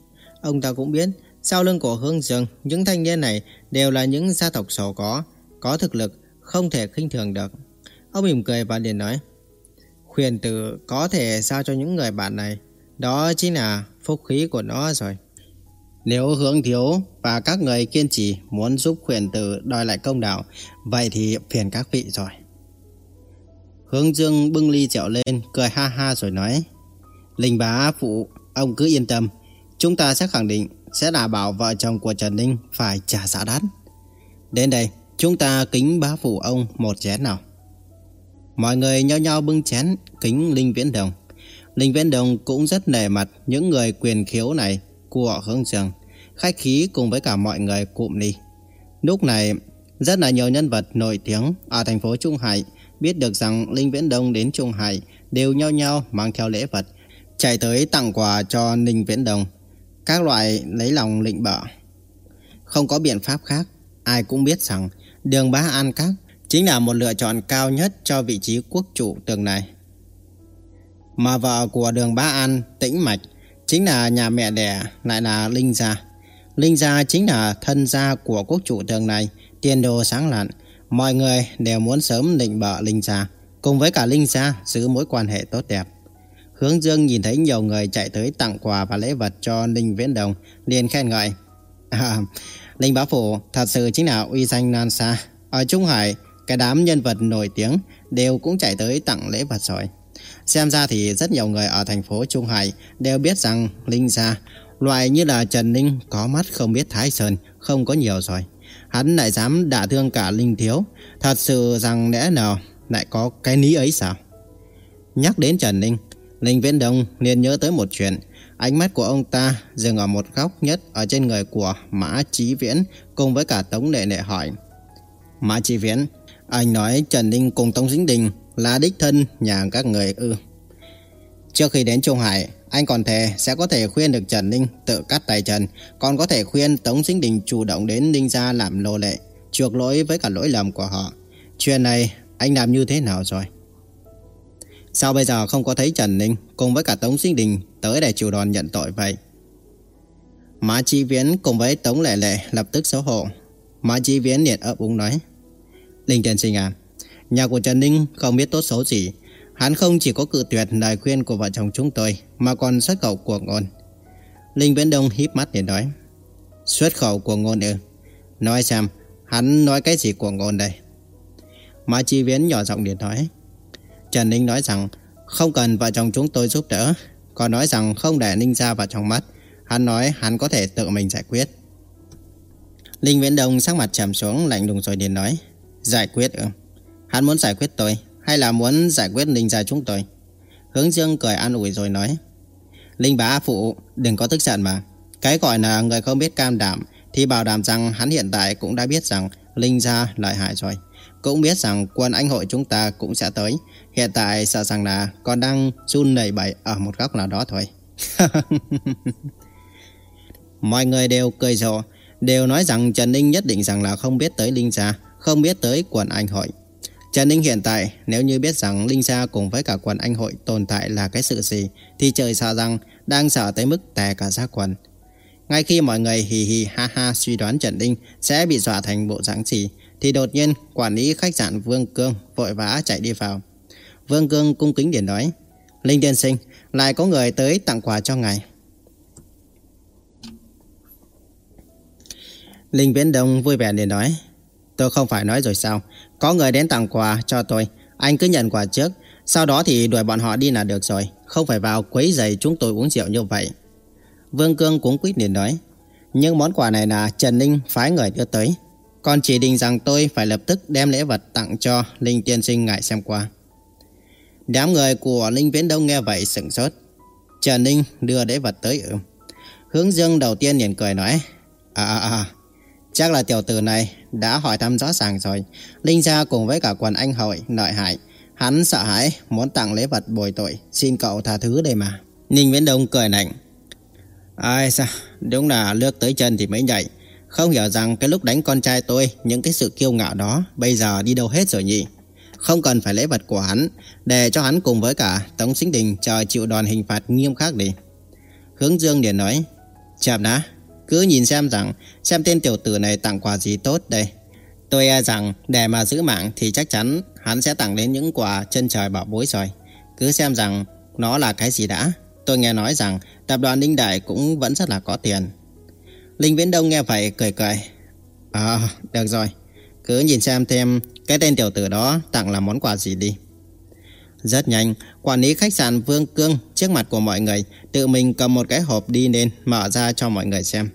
Ông ta cũng biết, sau lưng của hướng dương, những thanh niên này đều là những gia tộc giàu có, có thực lực, không thể khinh thường được. Ông mỉm cười và liền nói, khuyên tử có thể giao cho những người bạn này, đó chính là phúc khí của nó rồi. Nếu hướng thiếu và các người kiên trì muốn giúp khuyền tử đòi lại công đạo, vậy thì phiền các vị rồi. Hướng Dương bưng ly rượu lên, cười ha ha rồi nói. Linh bá phụ, ông cứ yên tâm. Chúng ta sẽ khẳng định sẽ đảm bảo vợ chồng của Trần Ninh phải trả giá đắt. Đến đây, chúng ta kính bá phụ ông một chén nào. Mọi người nhau nhau bưng chén kính Linh Viễn Đồng. Linh Viễn Đồng cũng rất nề mặt những người quyền khiếu này của Hương Trường, Khách khí cùng với cả mọi người cụm đi. Lúc này, rất là nhiều nhân vật nổi tiếng ở thành phố Trung Hải biết được rằng Linh Viễn Đông đến Trung Hải đều nhau nhau mang theo lễ vật, chạy tới tặng quà cho Linh Viễn Đông. Các loại lấy lòng lịnh bợ. Không có biện pháp khác, ai cũng biết rằng đường Bá An Các chính là một lựa chọn cao nhất cho vị trí quốc chủ tường này. Mà vợ của đường Bá An, Tĩnh Mạch, chính là nhà mẹ đẻ, lại là Linh Gia. Linh Gia chính là thân gia của quốc chủ tường này, tiền đồ sáng lạn, Mọi người đều muốn sớm định bợ Linh Gia Cùng với cả Linh Gia giữ mối quan hệ tốt đẹp Hướng Dương nhìn thấy nhiều người chạy tới tặng quà và lễ vật cho Linh Viễn Đồng liền khen ngợi. À, Linh Bá Phủ thật sự chính là uy danh nan xa. Ở Trung Hải cái đám nhân vật nổi tiếng đều cũng chạy tới tặng lễ vật rồi. Xem ra thì rất nhiều người ở thành phố Trung Hải đều biết rằng Linh Gia Loại như là Trần Ninh có mắt không biết Thái Sơn không có nhiều rồi. Hắn lại dám đả thương cả Linh Thiếu. Thật sự rằng lẽ nào lại có cái ní ấy sao? Nhắc đến Trần Ninh Linh Viễn Đông liền nhớ tới một chuyện Ánh mắt của ông ta dừng ở một góc nhất Ở trên người của Mã Chí Viễn Cùng với cả Tống Lệ Lệ hỏi Mã Chí Viễn Anh nói Trần Ninh cùng Tống Dính Đình Là đích thân nhà các người ư Trước khi đến Trung Hải anh còn thề sẽ có thể khuyên được Trần Ninh tự cắt tay Trần, còn có thể khuyên Tống Sinh Đình chủ động đến Ninh gia làm nô lệ, chuộc lỗi với cả lỗi lầm của họ. Chuyện này anh làm như thế nào rồi? Sao bây giờ không có thấy Trần Ninh cùng với cả Tống Sinh Đình tới để chịu đòn nhận tội vậy? Mã Chi Viễn cùng với Tống Lệ Lệ lập tức xấu hổ. Mã Chi Viễn liệt ấp úng nói. Linh Trần Sinh à, nhà của Trần Ninh không biết tốt xấu gì, Hắn không chỉ có cự tuyệt lời khuyên của vợ chồng chúng tôi Mà còn xuất khẩu của ngôn Linh Viễn Đông híp mắt để nói Xuất khẩu của ngôn ư Nói xem Hắn nói cái gì của ngôn đây Mã Chi Viễn nhỏ giọng để nói Trần Ninh nói rằng, Không cần, vợ chồng chúng tôi giúp đỡ. Còn nói rằng, không để Ninh gia vào trong mắt. Hắn nói, hắn có thể tự mình giải quyết. Linh Viễn Đông sắc mặt trầm xuống, lạnh lùng rồi liền nói, Giải quyết ư? Hắn muốn giải quyết tôi, hay là muốn giải quyết Ninh gia chúng tôi? Hướng Dương cười an ủi rồi nói, Linh bá phụ, đừng có tức giận mà. Cái gọi là người không biết cam đảm Thì bảo đảm rằng hắn hiện tại cũng đã biết rằng Linh gia lợi hại rồi. Cũng biết rằng quân anh hội chúng ta cũng sẽ tới. Hiện tại sợ rằng là Còn đang run nảy bẩy ở một góc nào đó thôi Mọi người đều cười rộ, Đều nói rằng Trần Ninh nhất định rằng là không biết tới Linh gia, Không biết tới quần anh hội Trần Ninh hiện tại, nếu như biết rằng Linh Gia cùng với cả quần anh hội tồn tại là cái sự gì, thì trời sợ rằng đang sợ tới mức tè cả ra quần. Ngay khi mọi người hì hì ha ha suy đoán Trần Ninh sẽ bị dọa thành bộ dáng gì, thì đột nhiên quản lý khách sạn Vương Cương vội vã chạy đi vào. Vương Cương cung kính điện nói. Linh tiên sinh, lại có người tới tặng quà cho ngài. Linh Viễn Đông vui vẻ điện nói. Tôi không phải nói rồi sao? Có người đến tặng quà cho tôi. Anh cứ nhận quà trước. Sau đó thì đuổi bọn họ đi là được rồi. Không phải vào quấy giày chúng tôi uống rượu như vậy. Vương Cương cũng quyết định nói. Nhưng món quà này là Trần Ninh phái người đưa tới. Còn chỉ định rằng tôi phải lập tức đem lễ vật tặng cho Linh tiên sinh ngại xem qua. Đám người của Linh Viễn Đông nghe vậy sửng sốt Trần Ninh đưa đế vật tới ừ. Hướng Dương đầu tiên liền cười nói À à à Chắc là tiểu tử này đã hỏi thăm rõ ràng rồi. Linh gia cùng với cả quần anh hội nội hại. Hắn sợ hãi muốn tặng lễ vật bồi tội. Xin cậu tha thứ đây mà. Ninh Viễn Đông cười nạnh. Ai sao? Đúng là lướt tới chân thì mới nhảy. Không hiểu rằng cái lúc đánh con trai tôi, những cái sự kiêu ngạo đó bây giờ đi đâu hết rồi nhỉ? Không cần phải lễ vật của hắn, để cho hắn cùng với cả Tống Sinh Đình chờ chịu đòn hình phạt nghiêm khắc đi. Hướng Dương liền nói, chậm đã, cứ nhìn xem rằng xem tên tiểu tử này tặng quà gì tốt đây. Tôi e rằng để mà giữ mạng thì chắc chắn hắn sẽ tặng đến những quà chân trời bảo bối rồi. Cứ xem rằng nó là cái gì đã. Tôi nghe nói rằng tập đoàn Ninh Đại cũng vẫn rất là có tiền. Linh Viễn Đông nghe vậy cười cười. À, được rồi. Cứ nhìn xem thêm cái tên tiểu tử đó tặng là món quà gì đi. Rất nhanh, quản lý khách sạn Vương Cương trước mặt của mọi người tự mình cầm một cái hộp đi lên mở ra cho mọi người xem.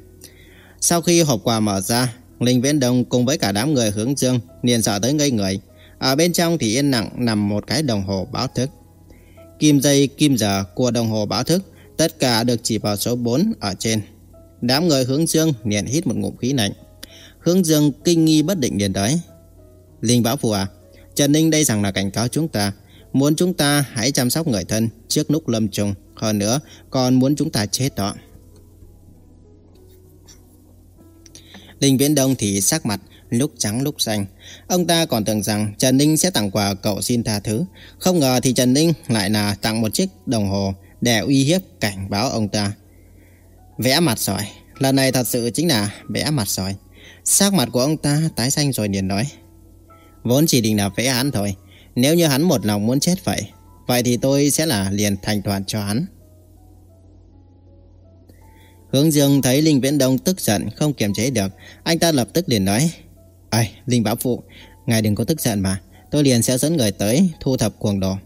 Sau khi hộp quà mở ra, Linh Viễn Đông cùng với cả đám người hướng dương liền sợ tới ngây người. Ở bên trong thì yên lặng nằm một cái đồng hồ báo thức. Kim dây, kim giờ của đồng hồ báo thức tất cả được chỉ vào số 4 ở trên. Đám người hướng dương liền hít một ngụm khí lạnh. Hướng dương kinh nghi bất định liền tới. Linh Bảo Phù à, Trần Ninh đây rằng là cảnh cáo chúng ta. Muốn chúng ta hãy chăm sóc người thân trước lúc lâm chung. Hơn nữa, còn muốn chúng ta chết đó. Linh Viễn Đông thì sắc mặt lúc trắng lúc xanh. Ông ta còn tưởng rằng Trần Ninh sẽ tặng quà cậu xin tha thứ. Không ngờ thì Trần Ninh lại là tặng một chiếc đồng hồ để uy hiếp cảnh báo ông ta. Vẽ mặt sỏi. Lần này thật sự chính là vẽ mặt sỏi. Sắc mặt của ông ta tái xanh rồi liền nói. Vốn chỉ định là phế hắn thôi. Nếu như hắn một lòng muốn chết vậy, vậy thì tôi sẽ là liền thành toàn cho hắn. Hướng Dương thấy Linh Viễn Đông tức giận không kiềm chế được, anh ta lập tức liền nói: "Ây, Linh Bảo phụ, ngài đừng có tức giận mà, tôi liền sẽ dẫn người tới thu thập cuồng đồ."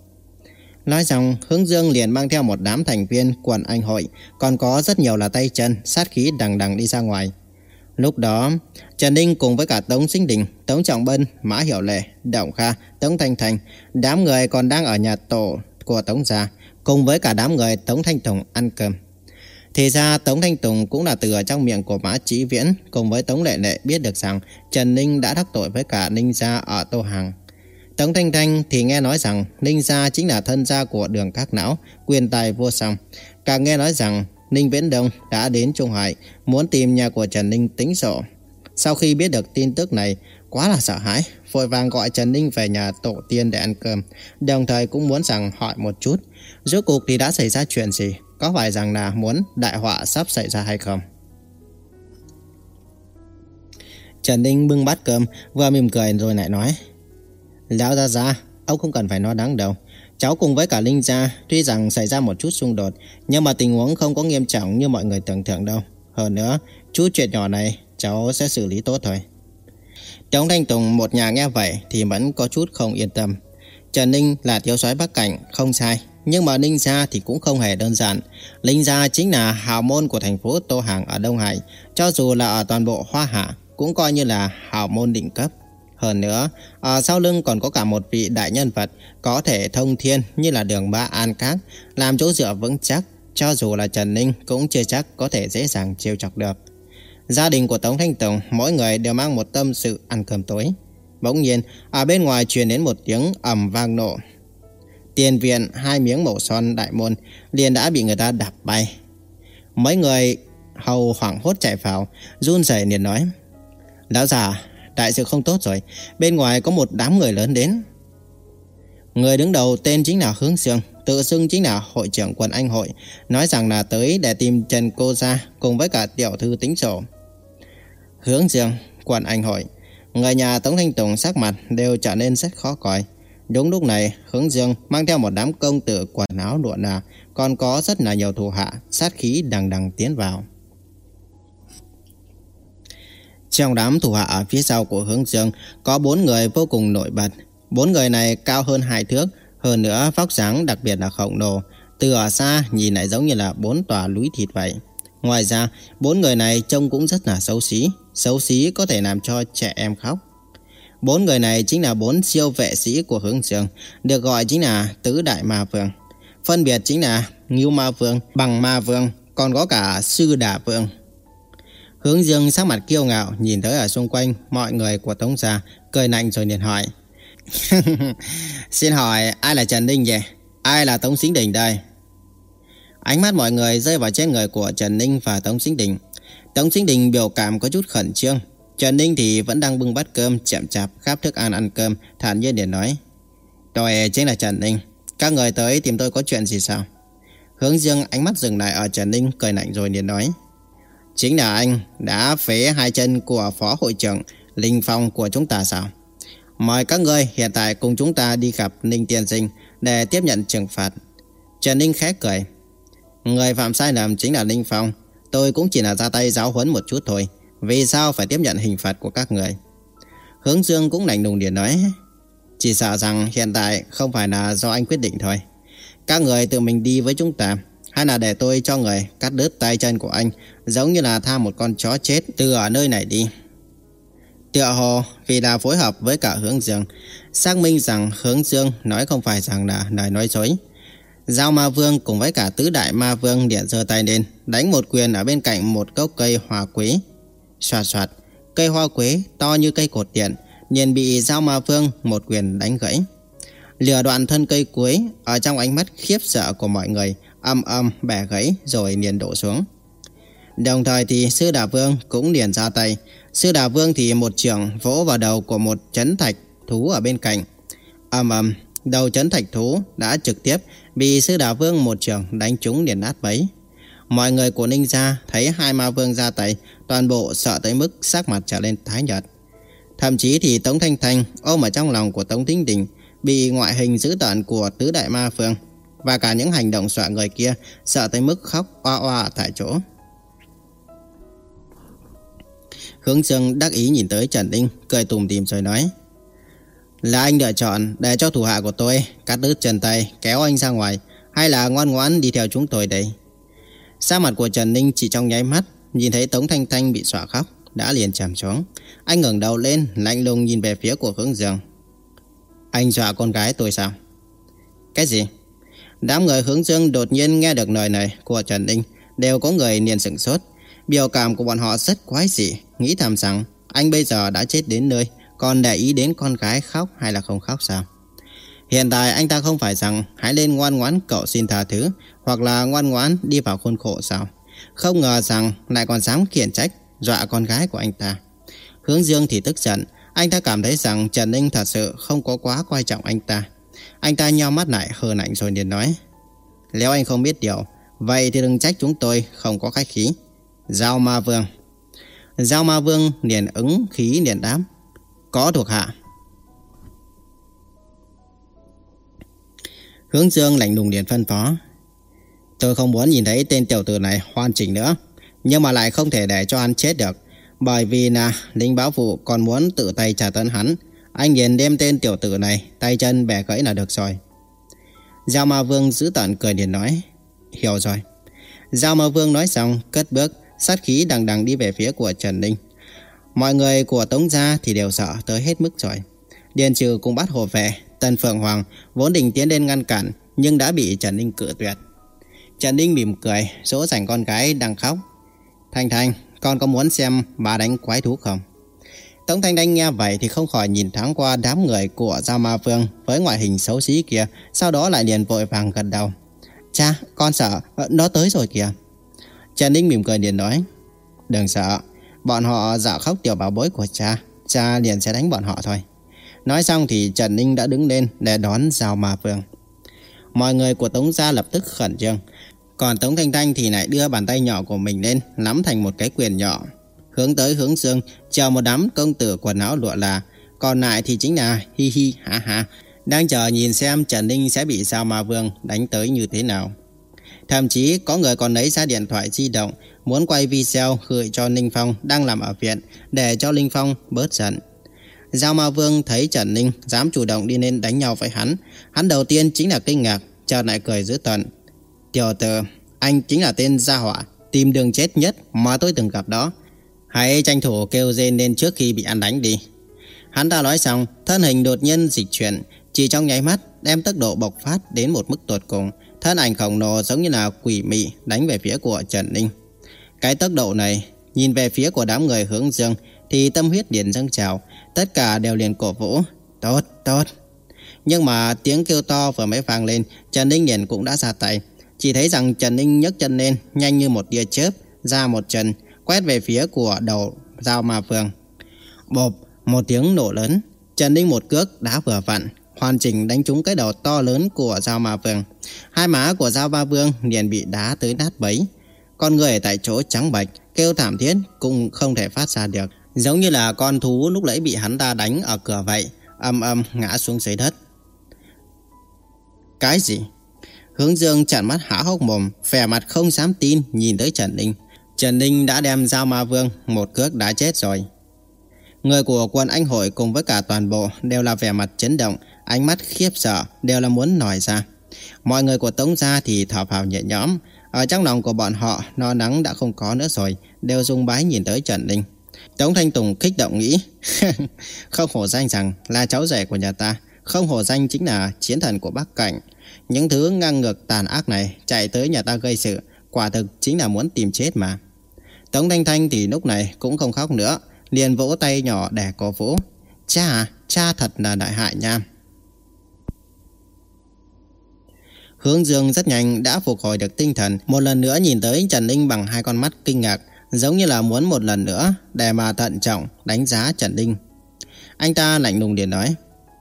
Nói xong, Hướng Dương liền mang theo một đám thành viên quần anh hội, còn có rất nhiều là tay chân, sát khí đằng đằng đi ra ngoài. Lúc đó, Trần Ninh cùng với cả Tống Sinh Đình, Tống Trọng Bân, Mã Hiểu Lệ, Động Kha, Tống Thanh Thành, đám người còn đang ở nhà tổ của Tống Gia, cùng với cả đám người Tống Thanh Tùng ăn cơm. Thì ra Tống Thanh Tùng cũng là từ ở trong miệng của Mã Chí Viễn cùng với Tống Lệ Lệ biết được rằng Trần Ninh đã đắc tội với cả Ninh Gia ở Tô Hàng. Tống Thanh Thanh thì nghe nói rằng Ninh Gia chính là thân gia của đường các não, quyền tài vô song. Càng nghe nói rằng Ninh Viễn Đông đã đến Trung Hải muốn tìm nhà của Trần Ninh tính sổ. Sau khi biết được tin tức này, quá là sợ hãi, vội vàng gọi Trần Ninh về nhà tổ tiên để ăn cơm, đồng thời cũng muốn rằng hỏi một chút, rốt cuộc thì đã xảy ra chuyện gì, có phải rằng là muốn đại họa sắp xảy ra hay không? Trần Ninh bưng bát cơm, vừa mỉm cười rồi lại nói, Lão ra ra, ông không cần phải nói đáng đâu. Cháu cùng với cả Linh Gia tuy rằng xảy ra một chút xung đột, nhưng mà tình huống không có nghiêm trọng như mọi người tưởng tượng đâu. Hơn nữa, chút chuyện nhỏ này cháu sẽ xử lý tốt thôi. Tống Thanh Tùng một nhà nghe vậy thì vẫn có chút không yên tâm. Trần Ninh là thiếu soái Bắc Cảnh, không sai. Nhưng mà Ninh Gia thì cũng không hề đơn giản. Linh Gia chính là hào môn của thành phố Tô Hàng ở Đông Hải. Cho dù là ở toàn bộ Hoa Hạ, cũng coi như là hào môn định cấp. Hơn nữa, ở sau lưng còn có cả một vị đại nhân vật có thể thông thiên như là đường Ba An Các, làm chỗ dựa vững chắc, cho dù là Trần Ninh cũng chưa chắc có thể dễ dàng chiêu chọc được. Gia đình của Tống Thanh Tùng, mỗi người đều mang một tâm sự ăn cơm tối. Bỗng nhiên, ở bên ngoài truyền đến một tiếng ầm vang nổ. Tiền viện hai miếng màu son đại môn liền đã bị người ta đập bay. Mấy người hầu hoảng hốt chạy vào, run rẩy liền nói: "Lão già, đại sự không tốt rồi, bên ngoài có một đám người lớn đến." Người đứng đầu tên chính là Hướng Sương, tự xưng chính là hội trưởng quần anh hội, nói rằng là tới để tìm Trần Cô Gia cùng với cả tiểu thư tính sổ. Hướng Dương, quần anh hội, người nhà Tống Thanh Tùng sắc mặt đều trở nên rất khó coi. Đúng lúc này, Hướng Dương mang theo một đám công tử quần áo lụa nà, còn có rất là nhiều thủ hạ, sát khí đằng đằng tiến vào. Trong đám thủ hạ ở phía sau của Hướng Dương có bốn người vô cùng nổi bật. Bốn người này cao hơn hai thước, hơn nữa vóc dáng đặc biệt là khổng lồ. Từ ở xa nhìn lại giống như là bốn tòa núi thịt vậy. Ngoài ra, bốn người này trông cũng rất là xấu xí. Xấu xí có thể làm cho trẻ em khóc. Bốn người này chính là bốn siêu vệ sĩ của hướng dương, được gọi chính là tứ đại ma vương. Phân biệt chính là Ngưu Ma Vương, Bằng Ma Vương, còn có cả Sư Đà Vương. Hướng Dương sắc mặt kiêu ngạo nhìn tới ở xung quanh mọi người của Tống Gia, cười lạnh rồi liền hỏi. Xin hỏi ai là Trần Ninh vậy? Ai là Tống Sính Đình đây? Ánh mắt mọi người rơi vào trên người của Trần Ninh và Tống Sính Đình. Tống Sính Đình biểu cảm có chút khẩn trương. Trần Ninh thì vẫn đang bưng bát cơm chậm chạp khắp thức ăn ăn cơm, thản nhiên để nói. Tôi chính là Trần Ninh. Các người tới tìm tôi có chuyện gì sao? Hướng Dương ánh mắt dừng lại ở Trần Ninh cười lạnh rồi liền nói. Chính là anh đã phế hai chân của phó hội trưởng Linh Phong của chúng ta sao? Mời các người hiện tại cùng chúng ta đi gặp Ninh Tiên Sinh để tiếp nhận trừng phạt. Trần Ninh khẽ cười. Người phạm sai lầm chính là Ninh Phong. Tôi cũng chỉ là ra tay giáo huấn một chút thôi. Vì sao phải tiếp nhận hình phạt của các người? Hướng Dương cũng lạnh lùng điện nói. Chỉ sợ rằng hiện tại không phải là do anh quyết định thôi. Các người tự mình đi với chúng ta. Hay là để tôi cho người cắt đứt tay chân của anh, Giống như là tha một con chó chết từ ở nơi này đi. Tựa hồ vì là phối hợp với cả hướng dương, Xác minh rằng hướng dương nói không phải rằng là lời nói dối. Giao ma vương cùng với cả tứ đại ma vương điện giơ tay lên, Đánh một quyền ở bên cạnh một gốc cây hoa quế. Xoạt xoạt, Cây hoa quế to như cây cột điện Nhìn bị giao ma vương một quyền đánh gãy. Lửa đoạn thân cây cuối Ở trong ánh mắt khiếp sợ của mọi người Âm âm bẻ gãy rồi liền đổ xuống. Đồng thời thì sư đà vương cũng liền ra tay. Sư đà vương thì một trường vỗ vào đầu của một chấn thạch thú ở bên cạnh. Âm âm, Đầu chấn thạch thú đã trực tiếp bị sư đà vương một trường đánh trúng liền nát bấy. Mọi người của Ninh gia thấy hai ma vương ra tay, Toàn bộ sợ tới mức sắc mặt trở lên thái nhợt. Thậm chí thì Tống Thanh Thanh ôm ở trong lòng của Tống Thính Đình Bị ngoại hình dữ tợn của tứ đại ma vương và cả những hành động dọa người kia, Sợ tới mức khóc oa oa tại chỗ. Hướng Dương đắc ý nhìn tới Trần Ninh Cười tùm tìm rồi nói, Là anh lựa chọn để cho thủ hạ của tôi Cắt đứt chân tay, kéo anh ra ngoài, Hay là ngoan ngoãn đi theo chúng tôi đây? Sa mặt của Trần Ninh chỉ trong nháy mắt, Nhìn thấy Tống Thanh Thanh bị xóa khóc, Đã liền chạm xuống. Anh ngẩng đầu lên, lạnh lùng nhìn về phía của hướng dương. Anh dọa con gái tôi sao? Cái gì? Đám người hướng dương đột nhiên nghe được lời này của Trần Ninh, Đều có người liền sửng sốt. Biểu cảm của bọn họ rất quái dị, Nghĩ thầm rằng anh bây giờ đã chết đến nơi, Còn để ý đến con gái khóc hay là không khóc sao? Hiện tại anh ta không phải rằng Hãy lên ngoan ngoãn cậu xin tha thứ, Hoặc là ngoan ngoãn đi vào khuôn khổ sao? Không ngờ rằng lại còn dám khiển trách, Dọa con gái của anh ta. Hướng Dương thì tức giận, Anh ta cảm thấy rằng Trần Ninh thật sự không có quá quan trọng anh ta. Anh ta nhau mắt lại hờ ảnh rồi liền nói, Nếu anh không biết điều, Vậy thì đừng trách chúng tôi không có khách khí. Giao ma vương. Giao ma vương liền ứng khí liền đáp, Có thuộc hạ. Hướng dương lạnh lùng liền phân phó, Tôi không muốn nhìn thấy tên tiểu tử này hoàn chỉnh nữa, Nhưng mà lại không thể để cho hắn chết được, Bởi vì là Linh báo phụ còn muốn tự tay trả tấn hắn. Anh liền đem tên tiểu tử này Tay chân bẻ gãy là được rồi Giao ma vương giữ tận cười liền nói Hiểu rồi Giao ma vương nói xong cất bước sát khí đằng đằng đi về phía của Trần Ninh. Mọi người của Tống Gia thì đều sợ tới hết mức rồi. Điền trừ cũng bắt hồ về, Tần Phượng Hoàng vốn định tiến lên ngăn cản nhưng đã bị Trần Ninh cự tuyệt. Trần Ninh mỉm cười, dỗ dành con gái đang khóc. Thanh Thanh, con có muốn xem bà đánh quái thú không? Tống Thanh Thanh nghe vậy thì không khỏi nhìn thoáng qua đám người của Giao Ma Vương với ngoại hình xấu xí kia, sau đó lại liền vội vàng gật đầu. Cha, con sợ, nó tới rồi kìa. Trần Ninh mỉm cười liền nói Đừng sợ Bọn họ dạo khóc tiểu bảo bối của cha Cha liền sẽ đánh bọn họ thôi Nói xong thì Trần Ninh đã đứng lên Để đón Giao Ma Vương Mọi người của Tống Gia lập tức khẩn trương Còn Tống Thanh Thanh thì lại đưa bàn tay nhỏ của mình lên Nắm thành một cái quyền nhỏ Hướng tới hướng dương, Chờ một đám công tử quần áo lụa là. Còn lại thì chính là hi hi, ha ha. Đang chờ nhìn xem Trần Ninh sẽ bị Giao Ma Vương đánh tới như thế nào. Thậm chí có người còn lấy ra điện thoại di động, Muốn quay video gửi cho Ninh Phong đang làm ở viện, Để cho Ninh Phong bớt giận. Giao Ma Vương thấy Trần Ninh dám chủ động đi lên đánh nhau với hắn Hắn đầu tiên chính là kinh ngạc, Chợt lại cười dữ tận Tiểu tử, Anh chính là tên gia hỏa, Tìm đường chết nhất mà tôi từng gặp đó. Hãy tranh thủ kêu rên lên trước khi bị ăn đánh đi Hắn ta nói xong Thân hình đột nhiên dịch chuyển Chỉ trong nháy mắt đem tốc độ bộc phát đến một mức tột cùng Thân ảnh khổng lồ giống như là quỷ mị đánh về phía của Trần Ninh. Cái tốc độ này, nhìn về phía của đám người hướng dương thì tâm huyết điện dâng trào, tất cả đều liền cổ vũ. Tốt, tốt. Nhưng mà tiếng kêu to vừa mới vang lên, Trần Ninh liền cũng đã ra tay. Chỉ thấy rằng Trần Ninh nhấc chân lên, nhanh như một tia chớp, ra một chân, quét về phía của đầu dao Ma Phương. Bộp, một tiếng nổ lớn, Trần Ninh một cước đá vừa vặn, hoàn chỉnh đánh trúng cái đầu to lớn của Dao Ma Vương. Hai má của Giao Ma Vương liền bị đá tới nát bấy. Con người tại chỗ trắng bệch, kêu thảm thiết cũng không thể phát ra được. Giống như là con thú lúc nãy bị hắn ta đánh ở cửa vậy, âm âm ngã xuống dưới đất. Cái gì? Hướng Dương chặn mắt há hốc mồm, vẻ mặt không dám tin nhìn tới Trần Ninh. Trần Ninh đã đem Giao Ma Vương một cước đã chết rồi. Người của quân anh hội cùng với cả toàn bộ đều là vẻ mặt chấn động, ánh mắt khiếp sợ, đều là muốn nổi ra. Mọi người của Tống Gia thì thở phào nhẹ nhõm, ở trong lòng của bọn họ no nắng đã không có nữa rồi, đều dùng bái nhìn tới Trần Ninh. Tống Thanh Tùng kích động nghĩ, không hổ danh rằng là cháu rể của nhà ta, không hổ danh chính là chiến thần của Bắc Cảnh. Những thứ ngang ngược tàn ác này chạy tới nhà ta gây sự, quả thực chính là muốn tìm chết mà. Tống Thanh Thanh thì lúc này cũng không khóc nữa, liền vỗ tay nhỏ để cổ vũ. Cha à, cha thật là đại hại nha. Hướng Dương rất nhanh đã phục hồi được tinh thần, một lần nữa nhìn tới Trần Ninh bằng hai con mắt kinh ngạc, giống như là muốn một lần nữa để mà thận trọng đánh giá Trần Ninh. Anh ta lạnh lùng liền nói,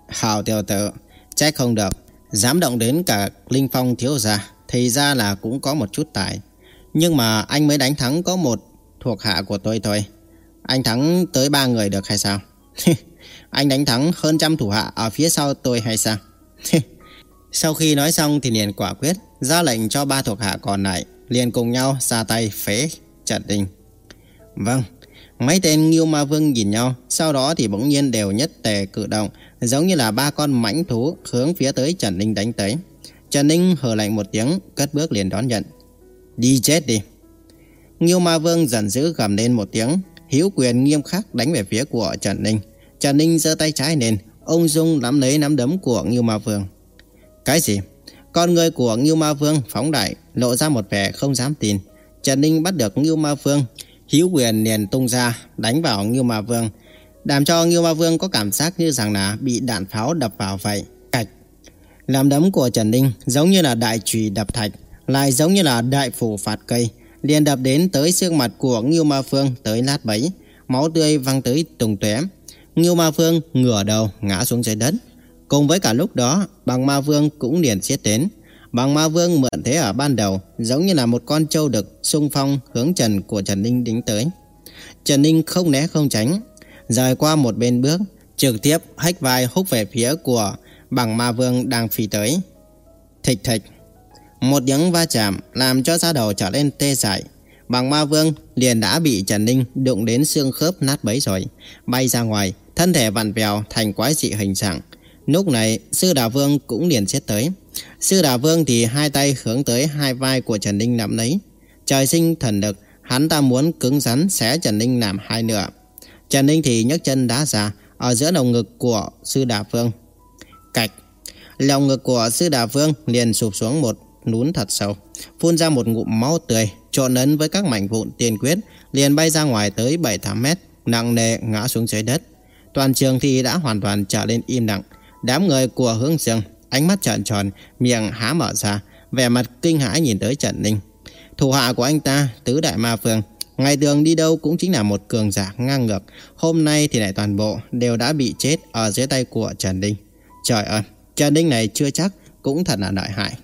Hào tiểu tử, trách không được, dám động đến cả Linh Phong thiếu gia, thì ra là cũng có một chút tài. Nhưng mà anh mới đánh thắng có một thuộc hạ của tôi thôi. Anh thắng tới ba người được hay sao? anh đánh thắng hơn trăm thủ hạ ở phía sau tôi hay sao? Sau khi nói xong thì liền quả quyết ra lệnh cho ba thuộc hạ còn lại liền cùng nhau ra tay phế Trần Đình. Vâng, mấy tên Nghiêu Ma Vương nhìn nhau, sau đó thì bỗng nhiên đều nhất tề cử động, giống như là ba con mãnh thú hướng phía tới Trần Đình đánh tới. Trần Ninh hờ lạnh một tiếng, cất bước liền đón nhận. Đi chết đi. Nghiêu Ma Vương giận dữ gầm lên một tiếng, hữu quyền nghiêm khắc đánh về phía của Trần Ninh. Trần Ninh giơ tay trái lên, ông Dung nắm lấy nắm đấm của Nghiêu Ma Vương. Cái gì? Con người của Ngưu Ma Vương phóng đại, lộ ra một vẻ không dám tin. Trần Ninh bắt được Ngưu Ma Vương, hữu quyền liền tung ra, đánh vào Ngưu Ma Vương, làm cho Ngưu Ma Vương có cảm giác như rằng là bị đạn pháo đập vào vậy. Làm đấm của Trần Ninh giống như là đại trùy đập thạch, lại giống như là đại phủ phạt cây, liền đập đến tới xương mặt của Ngưu Ma Phương tới lát bấy, máu tươi văng tới tùng tóe. Ngưu Ma Phương ngửa đầu ngã xuống dưới đất. Cùng với cả lúc đó, bằng ma vương cũng liền xiết đến. Bằng ma vương mượn thế ở ban đầu, giống như là một con trâu đực xung phong hướng trần của Trần Ninh đính tới. Trần Ninh không né không tránh, rời qua một bên bước, trực tiếp hách vai húc về phía của bằng ma vương đang phi tới. Thịch thịch, một tiếng va chạm làm cho da đầu trở lên tê dại. Bằng ma vương liền đã bị Trần Ninh đụng đến xương khớp nát bấy rồi, bay ra ngoài, thân thể vặn vẹo thành quái dị hình dạng. Lúc này sư đà vương cũng liền xét tới Sư đà vương thì hai tay hướng tới hai vai của Trần Ninh nắm lấy Trời sinh thần lực Hắn ta muốn cứng rắn xé Trần Ninh làm hai nửa Trần Ninh thì nhấc chân đá ra Ở giữa lồng ngực của sư đà vương Cạch. Lồng ngực của sư đà vương liền sụp xuống một nún thật sâu, Phun ra một ngụm máu tươi, Trộn lẫn với các mảnh vụn tiền quyết, Liền bay ra ngoài tới 7-8 mét, Nặng nề ngã xuống dưới đất. Toàn trường thì đã hoàn toàn trở lên im lặng. Đám người của hướng dương, Ánh mắt trợn tròn, Miệng há mở ra, Vẻ mặt kinh hãi nhìn tới Trần Ninh. Thủ hạ của anh ta, Tứ Đại Ma Phương Ngày thường đi đâu cũng chính là một cường giả ngang ngược, Hôm nay thì lại toàn bộ Đều đã bị chết ở dưới tay của Trần Ninh. Trời ơi Trần Ninh này chưa chắc Cũng thật là đại hại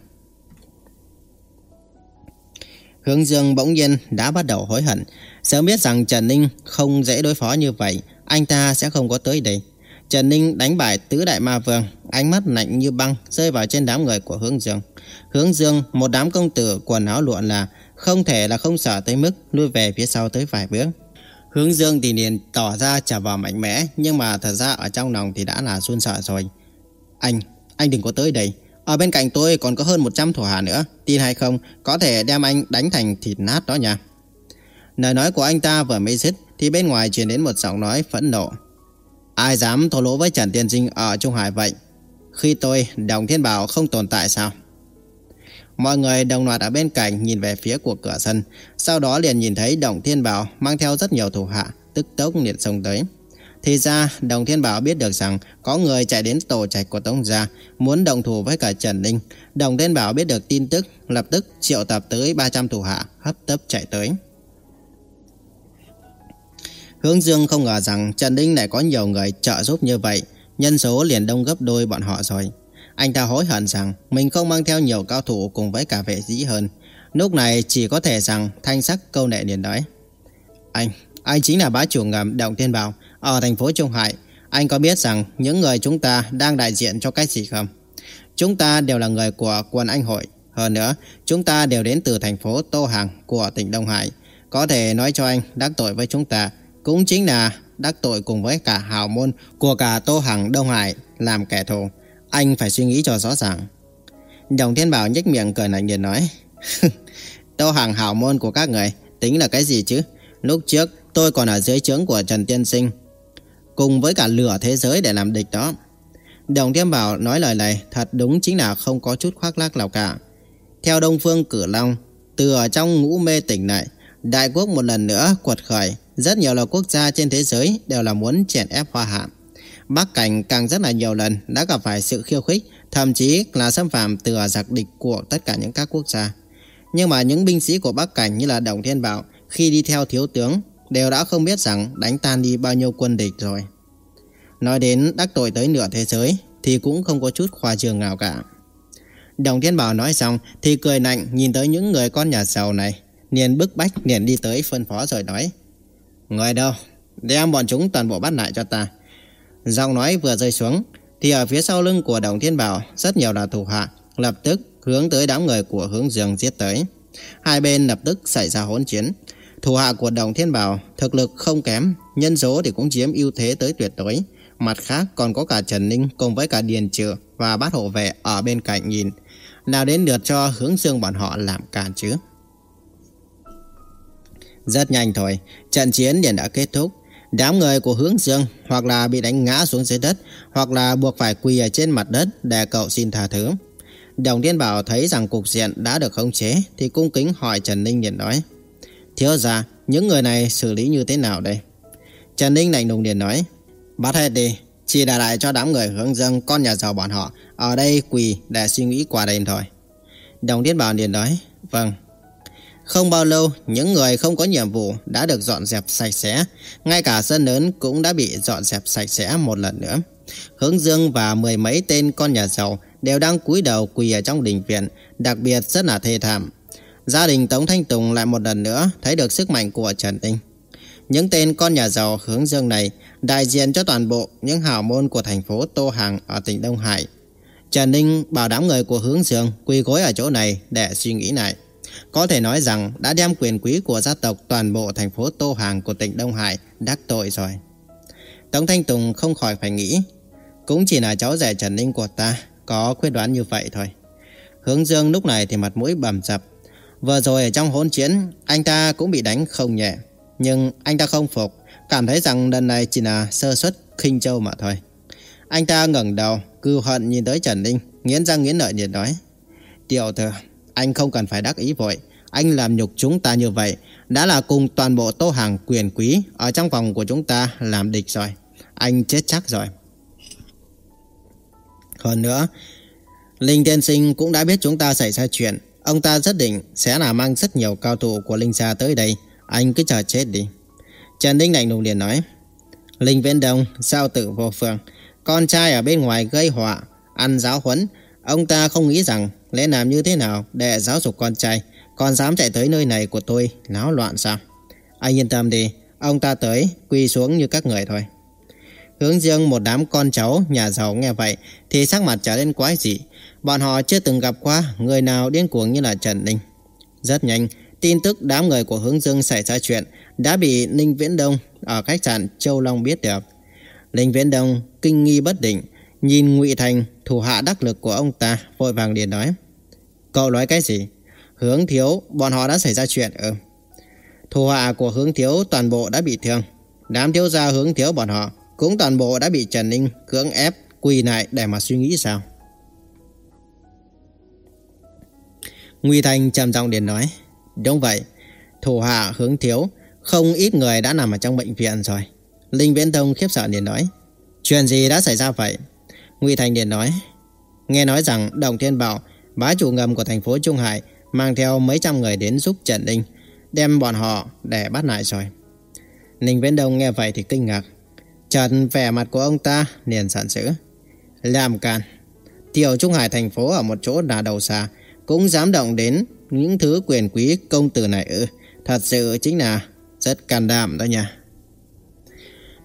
Hướng Dương bỗng nhiên đã bắt đầu hối hận Sớm biết rằng Trần Ninh không dễ đối phó như vậy Anh ta sẽ không có tới đây Trần Ninh đánh bại tứ đại ma vương, ánh mắt lạnh như băng rơi vào trên đám người của Hướng Dương. Hướng Dương, một đám công tử quần áo lụa là không thể là không sợ tới mức lui về phía sau tới vài bước. Hướng Dương thì liền tỏ ra trả vào mạnh mẽ, nhưng mà thật ra ở trong lòng thì đã là run sợ rồi. Anh, anh đừng có tới đây. Ở bên cạnh tôi còn có hơn 100 thủ hạ nữa, tin hay không, có thể đem anh đánh thành thịt nát đó nha. Lời nói của anh ta vừa mới dứt thì bên ngoài truyền đến một giọng nói phẫn nộ. Ai dám thổ lỗ với Trần Tiên Sinh ở Trung Hải vậy? Khi tôi, Đồng Thiên Bảo không tồn tại sao? Mọi người đồng loạt ở bên cạnh nhìn về phía của cửa sân, sau đó liền nhìn thấy Đồng Thiên Bảo mang theo rất nhiều thủ hạ, tức tốc liền xông tới. Thì ra, Đồng Thiên Bảo biết được rằng có người chạy đến tổ trạch của Tống Gia, muốn đồng thủ với cả Trần Ninh. Đồng Thiên Bảo biết được tin tức, lập tức triệu tập tới 300 thủ hạ, hấp tấp chạy tới. Hướng Dương không ngờ rằng Trần Ninh lại có nhiều người trợ giúp như vậy. nhân số liền đông gấp đôi bọn họ rồi. Anh ta hối hận rằng mình không mang theo nhiều cao thủ cùng với cả vệ dĩ hơn. Lúc này chỉ có thể rằng thanh sắc câu nệ liền nói. Anh, anh chính là bá chủ ngầm Động Thiên Bảo ở thành phố Trung Hải. Anh có biết rằng những người chúng ta đang đại diện cho cái gì không? Chúng ta đều là người của quân Anh Hội. Hơn nữa, chúng ta đều đến từ thành phố Tô Hàng của tỉnh Đông Hải. Có thể nói cho anh đắc tội với chúng ta cũng chính là đắc tội cùng với cả hào môn của cả Tô Hằng Đông Hải làm kẻ thù. Anh phải suy nghĩ cho rõ ràng. Đồng Thiên Bảo nhếch miệng cười lạnh liền nói. Tô Hằng hào môn của các người tính là cái gì chứ? Lúc trước tôi còn ở dưới trướng của Trần Tiên Sinh. Cùng với cả lửa thế giới để làm địch đó. Đồng Thiên Bảo nói lời này thật đúng chính là không có chút khoác lác nào cả. Theo Đông Phương Cử Long, từ ở trong ngũ mê tỉnh này, đại quốc một lần nữa quật khởi, rất nhiều là quốc gia trên thế giới đều là muốn chèn ép Hoa Hạ. Bắc Cảnh càng rất là nhiều lần đã gặp phải sự khiêu khích, thậm chí là xâm phạm từ giặc địch của tất cả những các quốc gia. Nhưng mà những binh sĩ của Bắc Cảnh như là Đồng Thiên Bảo khi đi theo thiếu tướng đều đã không biết rằng đánh tan đi bao nhiêu quân địch rồi. Nói đến đắc tội tới nửa thế giới thì cũng không có chút khoa trương nào cả. Đồng Thiên Bảo nói xong thì cười lạnh nhìn tới những người con nhà giàu này, liền bức bách liền đi tới phân phó rồi nói: "Người đâu? Đem bọn chúng toàn bộ bắt lại cho ta." Giọng nói vừa rơi xuống thì ở phía sau lưng của Đồng Thiên Bảo rất nhiều là thủ hạ lập tức hướng tới đám người của Hướng Dương giết tới. Hai bên lập tức xảy ra hỗn chiến. Thủ hạ của Đồng Thiên Bảo thực lực không kém, nhân số thì cũng chiếm ưu thế tới tuyệt đối. Mặt khác còn có cả Trần Ninh cùng với cả Điền Trừ và bát hộ vệ ở bên cạnh nhìn. Nào đến lượt cho hướng dương bọn họ làm càn chứ. Rất nhanh thôi, trận chiến liền đã kết thúc. Đám người của hướng dương hoặc là bị đánh ngã xuống dưới đất hoặc là buộc phải quỳ ở trên mặt đất để cậu xin tha thứ. Đồng Thiên Bảo thấy rằng cục diện đã được khống chế thì cung kính hỏi Trần Ninh liền nói. Thiếu gia những người này xử lý như thế nào đây? Trần Ninh lạnh lùng liền nói. Bắt hết đi, chỉ để lại cho đám người hướng dương con nhà giàu bọn họ ở đây quỳ để suy nghĩ qua đêm thôi. Đồng Thiên Bảo liền nói. Vâng. Không bao lâu, những người không có nhiệm vụ đã được dọn dẹp sạch sẽ. Ngay cả sân lớn cũng đã bị dọn dẹp sạch sẽ một lần nữa. Hướng Dương và mười mấy tên con nhà giàu đều đang cúi đầu quỳ ở trong đình viện, đặc biệt rất là thê thảm. Gia đình Tống Thanh Tùng lại một lần nữa thấy được sức mạnh của Trần Tinh. Những tên con nhà giàu hướng dương này đại diện cho toàn bộ những hào môn của thành phố Tô Hàng ở tỉnh Đông Hải. Trần Ninh bảo đám người của hướng dương quỳ gối ở chỗ này để suy nghĩ lại. Có thể nói rằng đã đem quyền quý của gia tộc toàn bộ thành phố Tô Hàng của tỉnh Đông Hải đắc tội rồi. Tống Thanh Tùng không khỏi phải nghĩ, cũng chỉ là cháu rể Trần Ninh của ta có quyết đoán như vậy thôi. Hướng Dương lúc này thì mặt mũi bầm dập. Vừa rồi ở trong hỗn chiến, anh ta cũng bị đánh không nhẹ. Nhưng anh ta không phục, cảm thấy rằng lần này chỉ là sơ suất khinh châu mà thôi. Anh ta ngẩng đầu, cư hận nhìn tới Trần Ninh, nghiến răng nghiến lợi nhiệt nói. Tiểu thừa, anh không cần phải đắc ý vội. Anh làm nhục chúng ta như vậy, đã là cùng toàn bộ tô hàng quyền quý ở trong vòng của chúng ta làm địch rồi. Anh chết chắc rồi. Hơn nữa, Linh Tiên Sinh cũng đã biết chúng ta xảy ra chuyện. Ông ta rất định sẽ là mang rất nhiều cao thủ của Linh Gia tới đây. Anh cứ chờ chết đi. Trần Ninh lạnh lùng liền nói. Linh Viễn Đông, sao tự vô phương. Con trai ở bên ngoài gây họa, ăn giáo huấn. Ông ta không nghĩ rằng lẽ làm như thế nào để giáo dục con trai. Còn dám chạy tới nơi này của tôi, náo loạn sao? Anh yên tâm đi, ông ta tới, quy xuống như các người thôi. Hướng dương một đám con cháu nhà giàu nghe vậy thì sắc mặt trở nên quái dị. Bọn họ chưa từng gặp qua người nào điên cuồng như là Trần Ninh. Rất nhanh, tin tức đám người của hướng dương xảy ra chuyện đã bị Ninh Viễn Đông ở khách sạn Châu Long biết được. Ninh Viễn Đông kinh nghi bất định, nhìn Ngụy Thành, thủ hạ đắc lực của ông ta, vội vàng liền nói. Cậu nói cái gì? Hướng thiếu, bọn họ đã xảy ra chuyện ừ. Thủ hạ của hướng thiếu toàn bộ đã bị thương. Đám thiếu gia hướng thiếu bọn họ cũng toàn bộ đã bị Trần Ninh cưỡng ép quỳ lại để mà suy nghĩ sao. Nguy Thành trầm giọng điện nói. Đúng vậy, thủ hạ hướng thiếu, không ít người đã nằm ở trong bệnh viện rồi. Linh Viễn Tông khiếp sợ điện nói. Chuyện gì đã xảy ra vậy? Nguy Thành điện nói. Nghe nói rằng Đồng Thiên Bảo, bá chủ ngầm của thành phố Trung Hải, mang theo mấy trăm người đến giúp Trần Ninh, đem bọn họ để bắt lại rồi. Ninh Viễn Đông nghe vậy thì kinh ngạc. Trần vẻ mặt của ông ta liền giận dữ. Làm càn, Tiểu Trung Hải thành phố ở một chỗ là đầu xa, cũng dám động đến những thứ quyền quý công tử này ư. Thật sự chính là rất can đảm đó nha.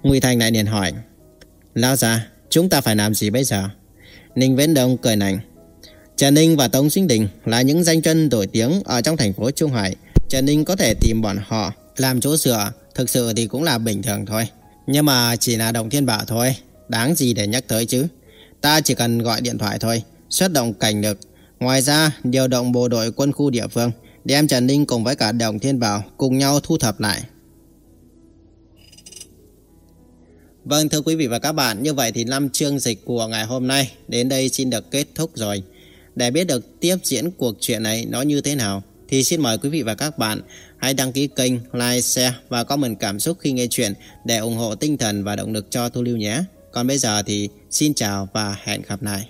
Ngụy Thành lại liền hỏi. Lão già, chúng ta phải làm gì bây giờ? Ninh Viễn Đông cười nành. Trần Ninh và Tống Sinh Đình là những danh chân nổi tiếng ở trong thành phố Trung Hải. Trần Ninh có thể tìm bọn họ làm chỗ sửa, thực sự thì cũng là bình thường thôi. Nhưng mà chỉ là đồng thiên bảo thôi, đáng gì để nhắc tới chứ. Ta chỉ cần gọi điện thoại thôi, xuất động cảnh lực. Ngoài ra, điều động bộ đội quân khu địa phương, đem Trần Ninh cùng với cả đồng thiên bảo cùng nhau thu thập lại. Vâng thưa quý vị và các bạn, như vậy thì năm chương dịch của ngày hôm nay đến đây xin được kết thúc rồi. Để biết được tiếp diễn cuộc chuyện này nó như thế nào thì xin mời quý vị và các bạn hãy đăng ký kênh, like, share và comment cảm xúc khi nghe chuyện để ủng hộ tinh thần và động lực cho Thu Lưu nhé. Còn bây giờ thì xin chào và hẹn gặp lại.